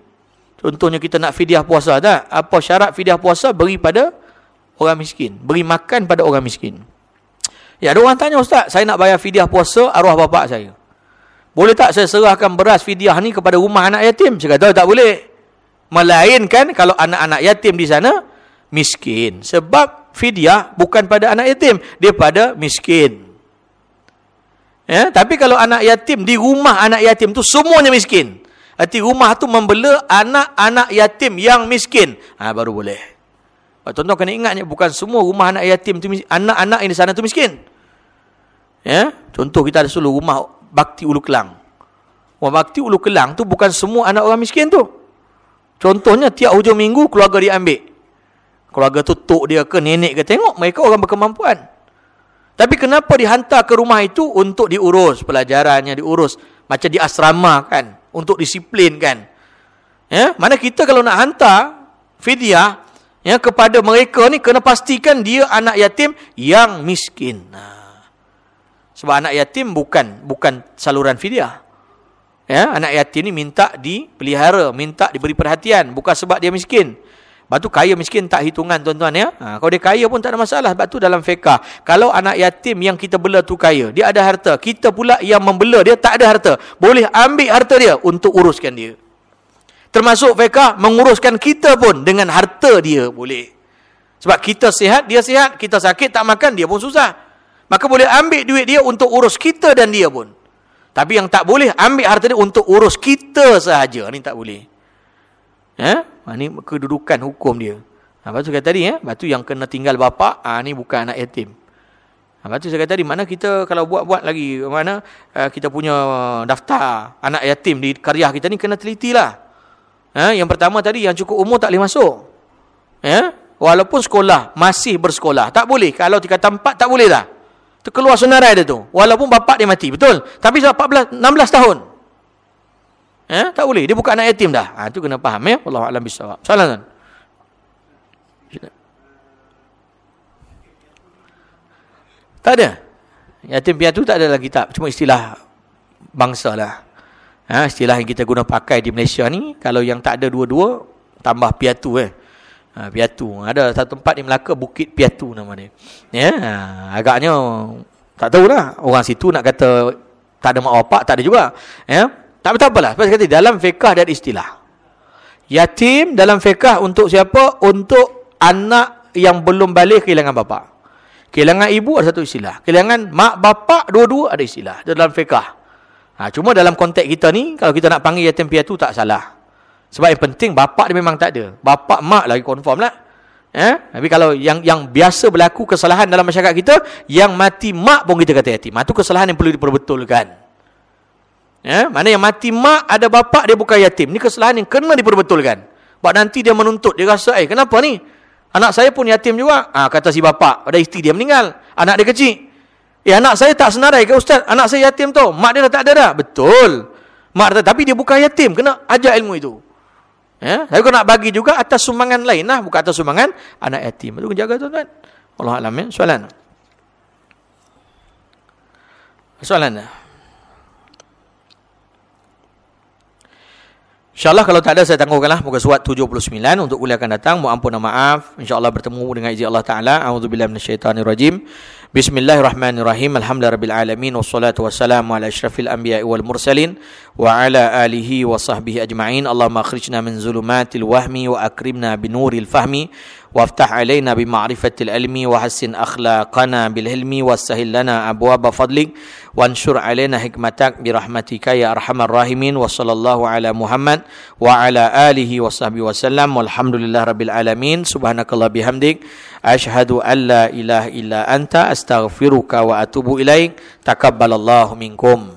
Contohnya kita nak fidyah puasa tak? Apa syarat fidyah puasa? Beri pada orang miskin. Beri makan pada orang miskin. Ya, ada orang tanya, Ustaz, saya nak bayar fidyah puasa arwah bapak saya. Boleh tak saya serahkan beras fidyah ni kepada rumah anak yatim? Saya kata, tak boleh. Melainkan kalau anak-anak yatim di sana, miskin. Sebab fidyah bukan pada anak yatim, dia pada miskin. Ya, tapi kalau anak yatim di rumah anak yatim tu semuanya miskin. Arti rumah tu membela anak-anak yatim yang miskin. Ha, baru boleh. Tuan-tuan kena ingatnya bukan semua rumah anak yatim tu anak-anak yang di sana tu miskin. Ya, contoh kita ada suluh rumah bakti ulu kelang. Rumah bakti ulu kelang tu bukan semua anak orang miskin tu. Contohnya tiap hujung minggu keluarga dia ambil. Keluarga tu tok dia ke nenek ke tengok mereka orang berkemampuan. Tapi kenapa dihantar ke rumah itu untuk diurus pelajarannya diurus macam di asrama kan untuk disiplin kan. Ya, mana kita kalau nak hantar fidyah ya kepada mereka ni kena pastikan dia anak yatim yang miskin. Nah. Sebab anak yatim bukan bukan saluran fidyah. Ya, anak yatim ni minta dipelihara, minta diberi perhatian, bukan sebab dia miskin. Sebab tu kaya miskin tak hitungan tuan-tuan ya. Ha, kalau dia kaya pun tak ada masalah. Sebab tu dalam fiqah, kalau anak yatim yang kita bela tu kaya, dia ada harta. Kita pula yang membela dia tak ada harta. Boleh ambil harta dia untuk uruskan dia. Termasuk fiqah menguruskan kita pun dengan harta dia boleh. Sebab kita sihat, dia sihat. Kita sakit, tak makan, dia pun susah. Maka boleh ambil duit dia untuk urus kita dan dia pun. Tapi yang tak boleh, ambil harta dia untuk urus kita sahaja. Ini tak boleh. Ya? Ini kedudukan hukum dia. Ha, lepas tu kata tadi, ya? lepas tu yang kena tinggal bapa, ha, ni bukan anak yatim. Ha, lepas tu saya kata tadi, mana kita kalau buat-buat lagi, mana uh, kita punya daftar anak yatim di karya kita ni, kena teliti lah. Ha, yang pertama tadi yang cukup umur tak boleh masuk. Ya? Walaupun sekolah masih bersekolah, tak boleh. Kalau tiga tempat tak boleh dah. Tu keluar senarai dia tu. Walaupun bapak dia mati, betul. Tapi sudah 14 16 tahun. Ya, tak boleh. Dia bukan anak yatim dah. Ha, tu kena faham ya. Allah alam bisawab. Soalan Tak ada. Yatim piatu tak ada lagi tak. Cuma istilah bangsa lah. Ha, istilah yang kita guna pakai di Malaysia ni, kalau yang tak ada dua-dua, tambah piatu eh. Ha, piatu. Ada satu tempat di Melaka, Bukit Piatu nama dia. Ya, agaknya, tak tahulah. Orang situ nak kata, tak ada mak bapak, tak ada juga. Ya, tak apa lah. Sebab kata, dalam fiqah dan istilah. Yatim dalam fiqah untuk siapa? Untuk anak yang belum balik kehilangan bapak. Kehilangan ibu ada satu istilah. Kehilangan mak bapak dua-dua ada istilah. dalam fiqah. Ha, cuma dalam konteks kita ni, kalau kita nak panggil yatim piatu tak salah. Sebab yang penting bapak dia memang tak ada. Bapak mak lagi confirm lah. Eh? Tapi kalau yang yang biasa berlaku kesalahan dalam masyarakat kita, yang mati mak pun kita kata yatim. Itu ha, kesalahan yang perlu diperbetulkan. Eh? Mana yang mati mak ada bapak dia bukan yatim. Ini kesalahan yang kena diperbetulkan. Sebab nanti dia menuntut. Dia rasa, eh kenapa ni? Anak saya pun yatim juga. Ah ha, kata si bapak. Pada isteri dia meninggal. Anak dia kecil. Eh anak saya tak senarai ke ustaz? Anak saya yatim tu. Mak dia dah tak ada dah. Betul. Mak dia tapi dia bukan yatim. Kena ajar ilmu itu. Ya, saya kau nak bagi juga atas sumbangan lain lah, bukan atas sumbangan anak yatim. Itu jaga tuan-tuan. Allah alam ya. Soalan. Soalan. InsyaAllah kalau tak ada saya tangguhkanlah muka surat 79 untuk kuliah akan datang. Mohon ampun dan maaf. InsyaAllah bertemu dengan izin Allah Ta'ala. A'udzubillah minasyaitanirrajim. Bismillahirrahmanirrahim. Alhamdulillahirrahmanirrahim. Wassalatu wassalamu ala ashrafil anbiya wal mursalin. Wa ala alihi wa sahbihi ajma'in. Allahumma akhrijna min zulumatil wahmi wa akrimna binuril fahmi. وافتح علينا بمعرفة العلم وحسن أخلاقنا بالهلم وسهل لنا أبواب فضلك وانشر علينا حكمتك برحمتك يا أرحم الراحمين وصلى الله على محمد وعلى آله وصحبه وسلم والحمد لله رب العالمين سبحانك الله بحمدك أشهد أن لا إله إلا أنت أستغفرك وأتوب إليك تقبل الله منكم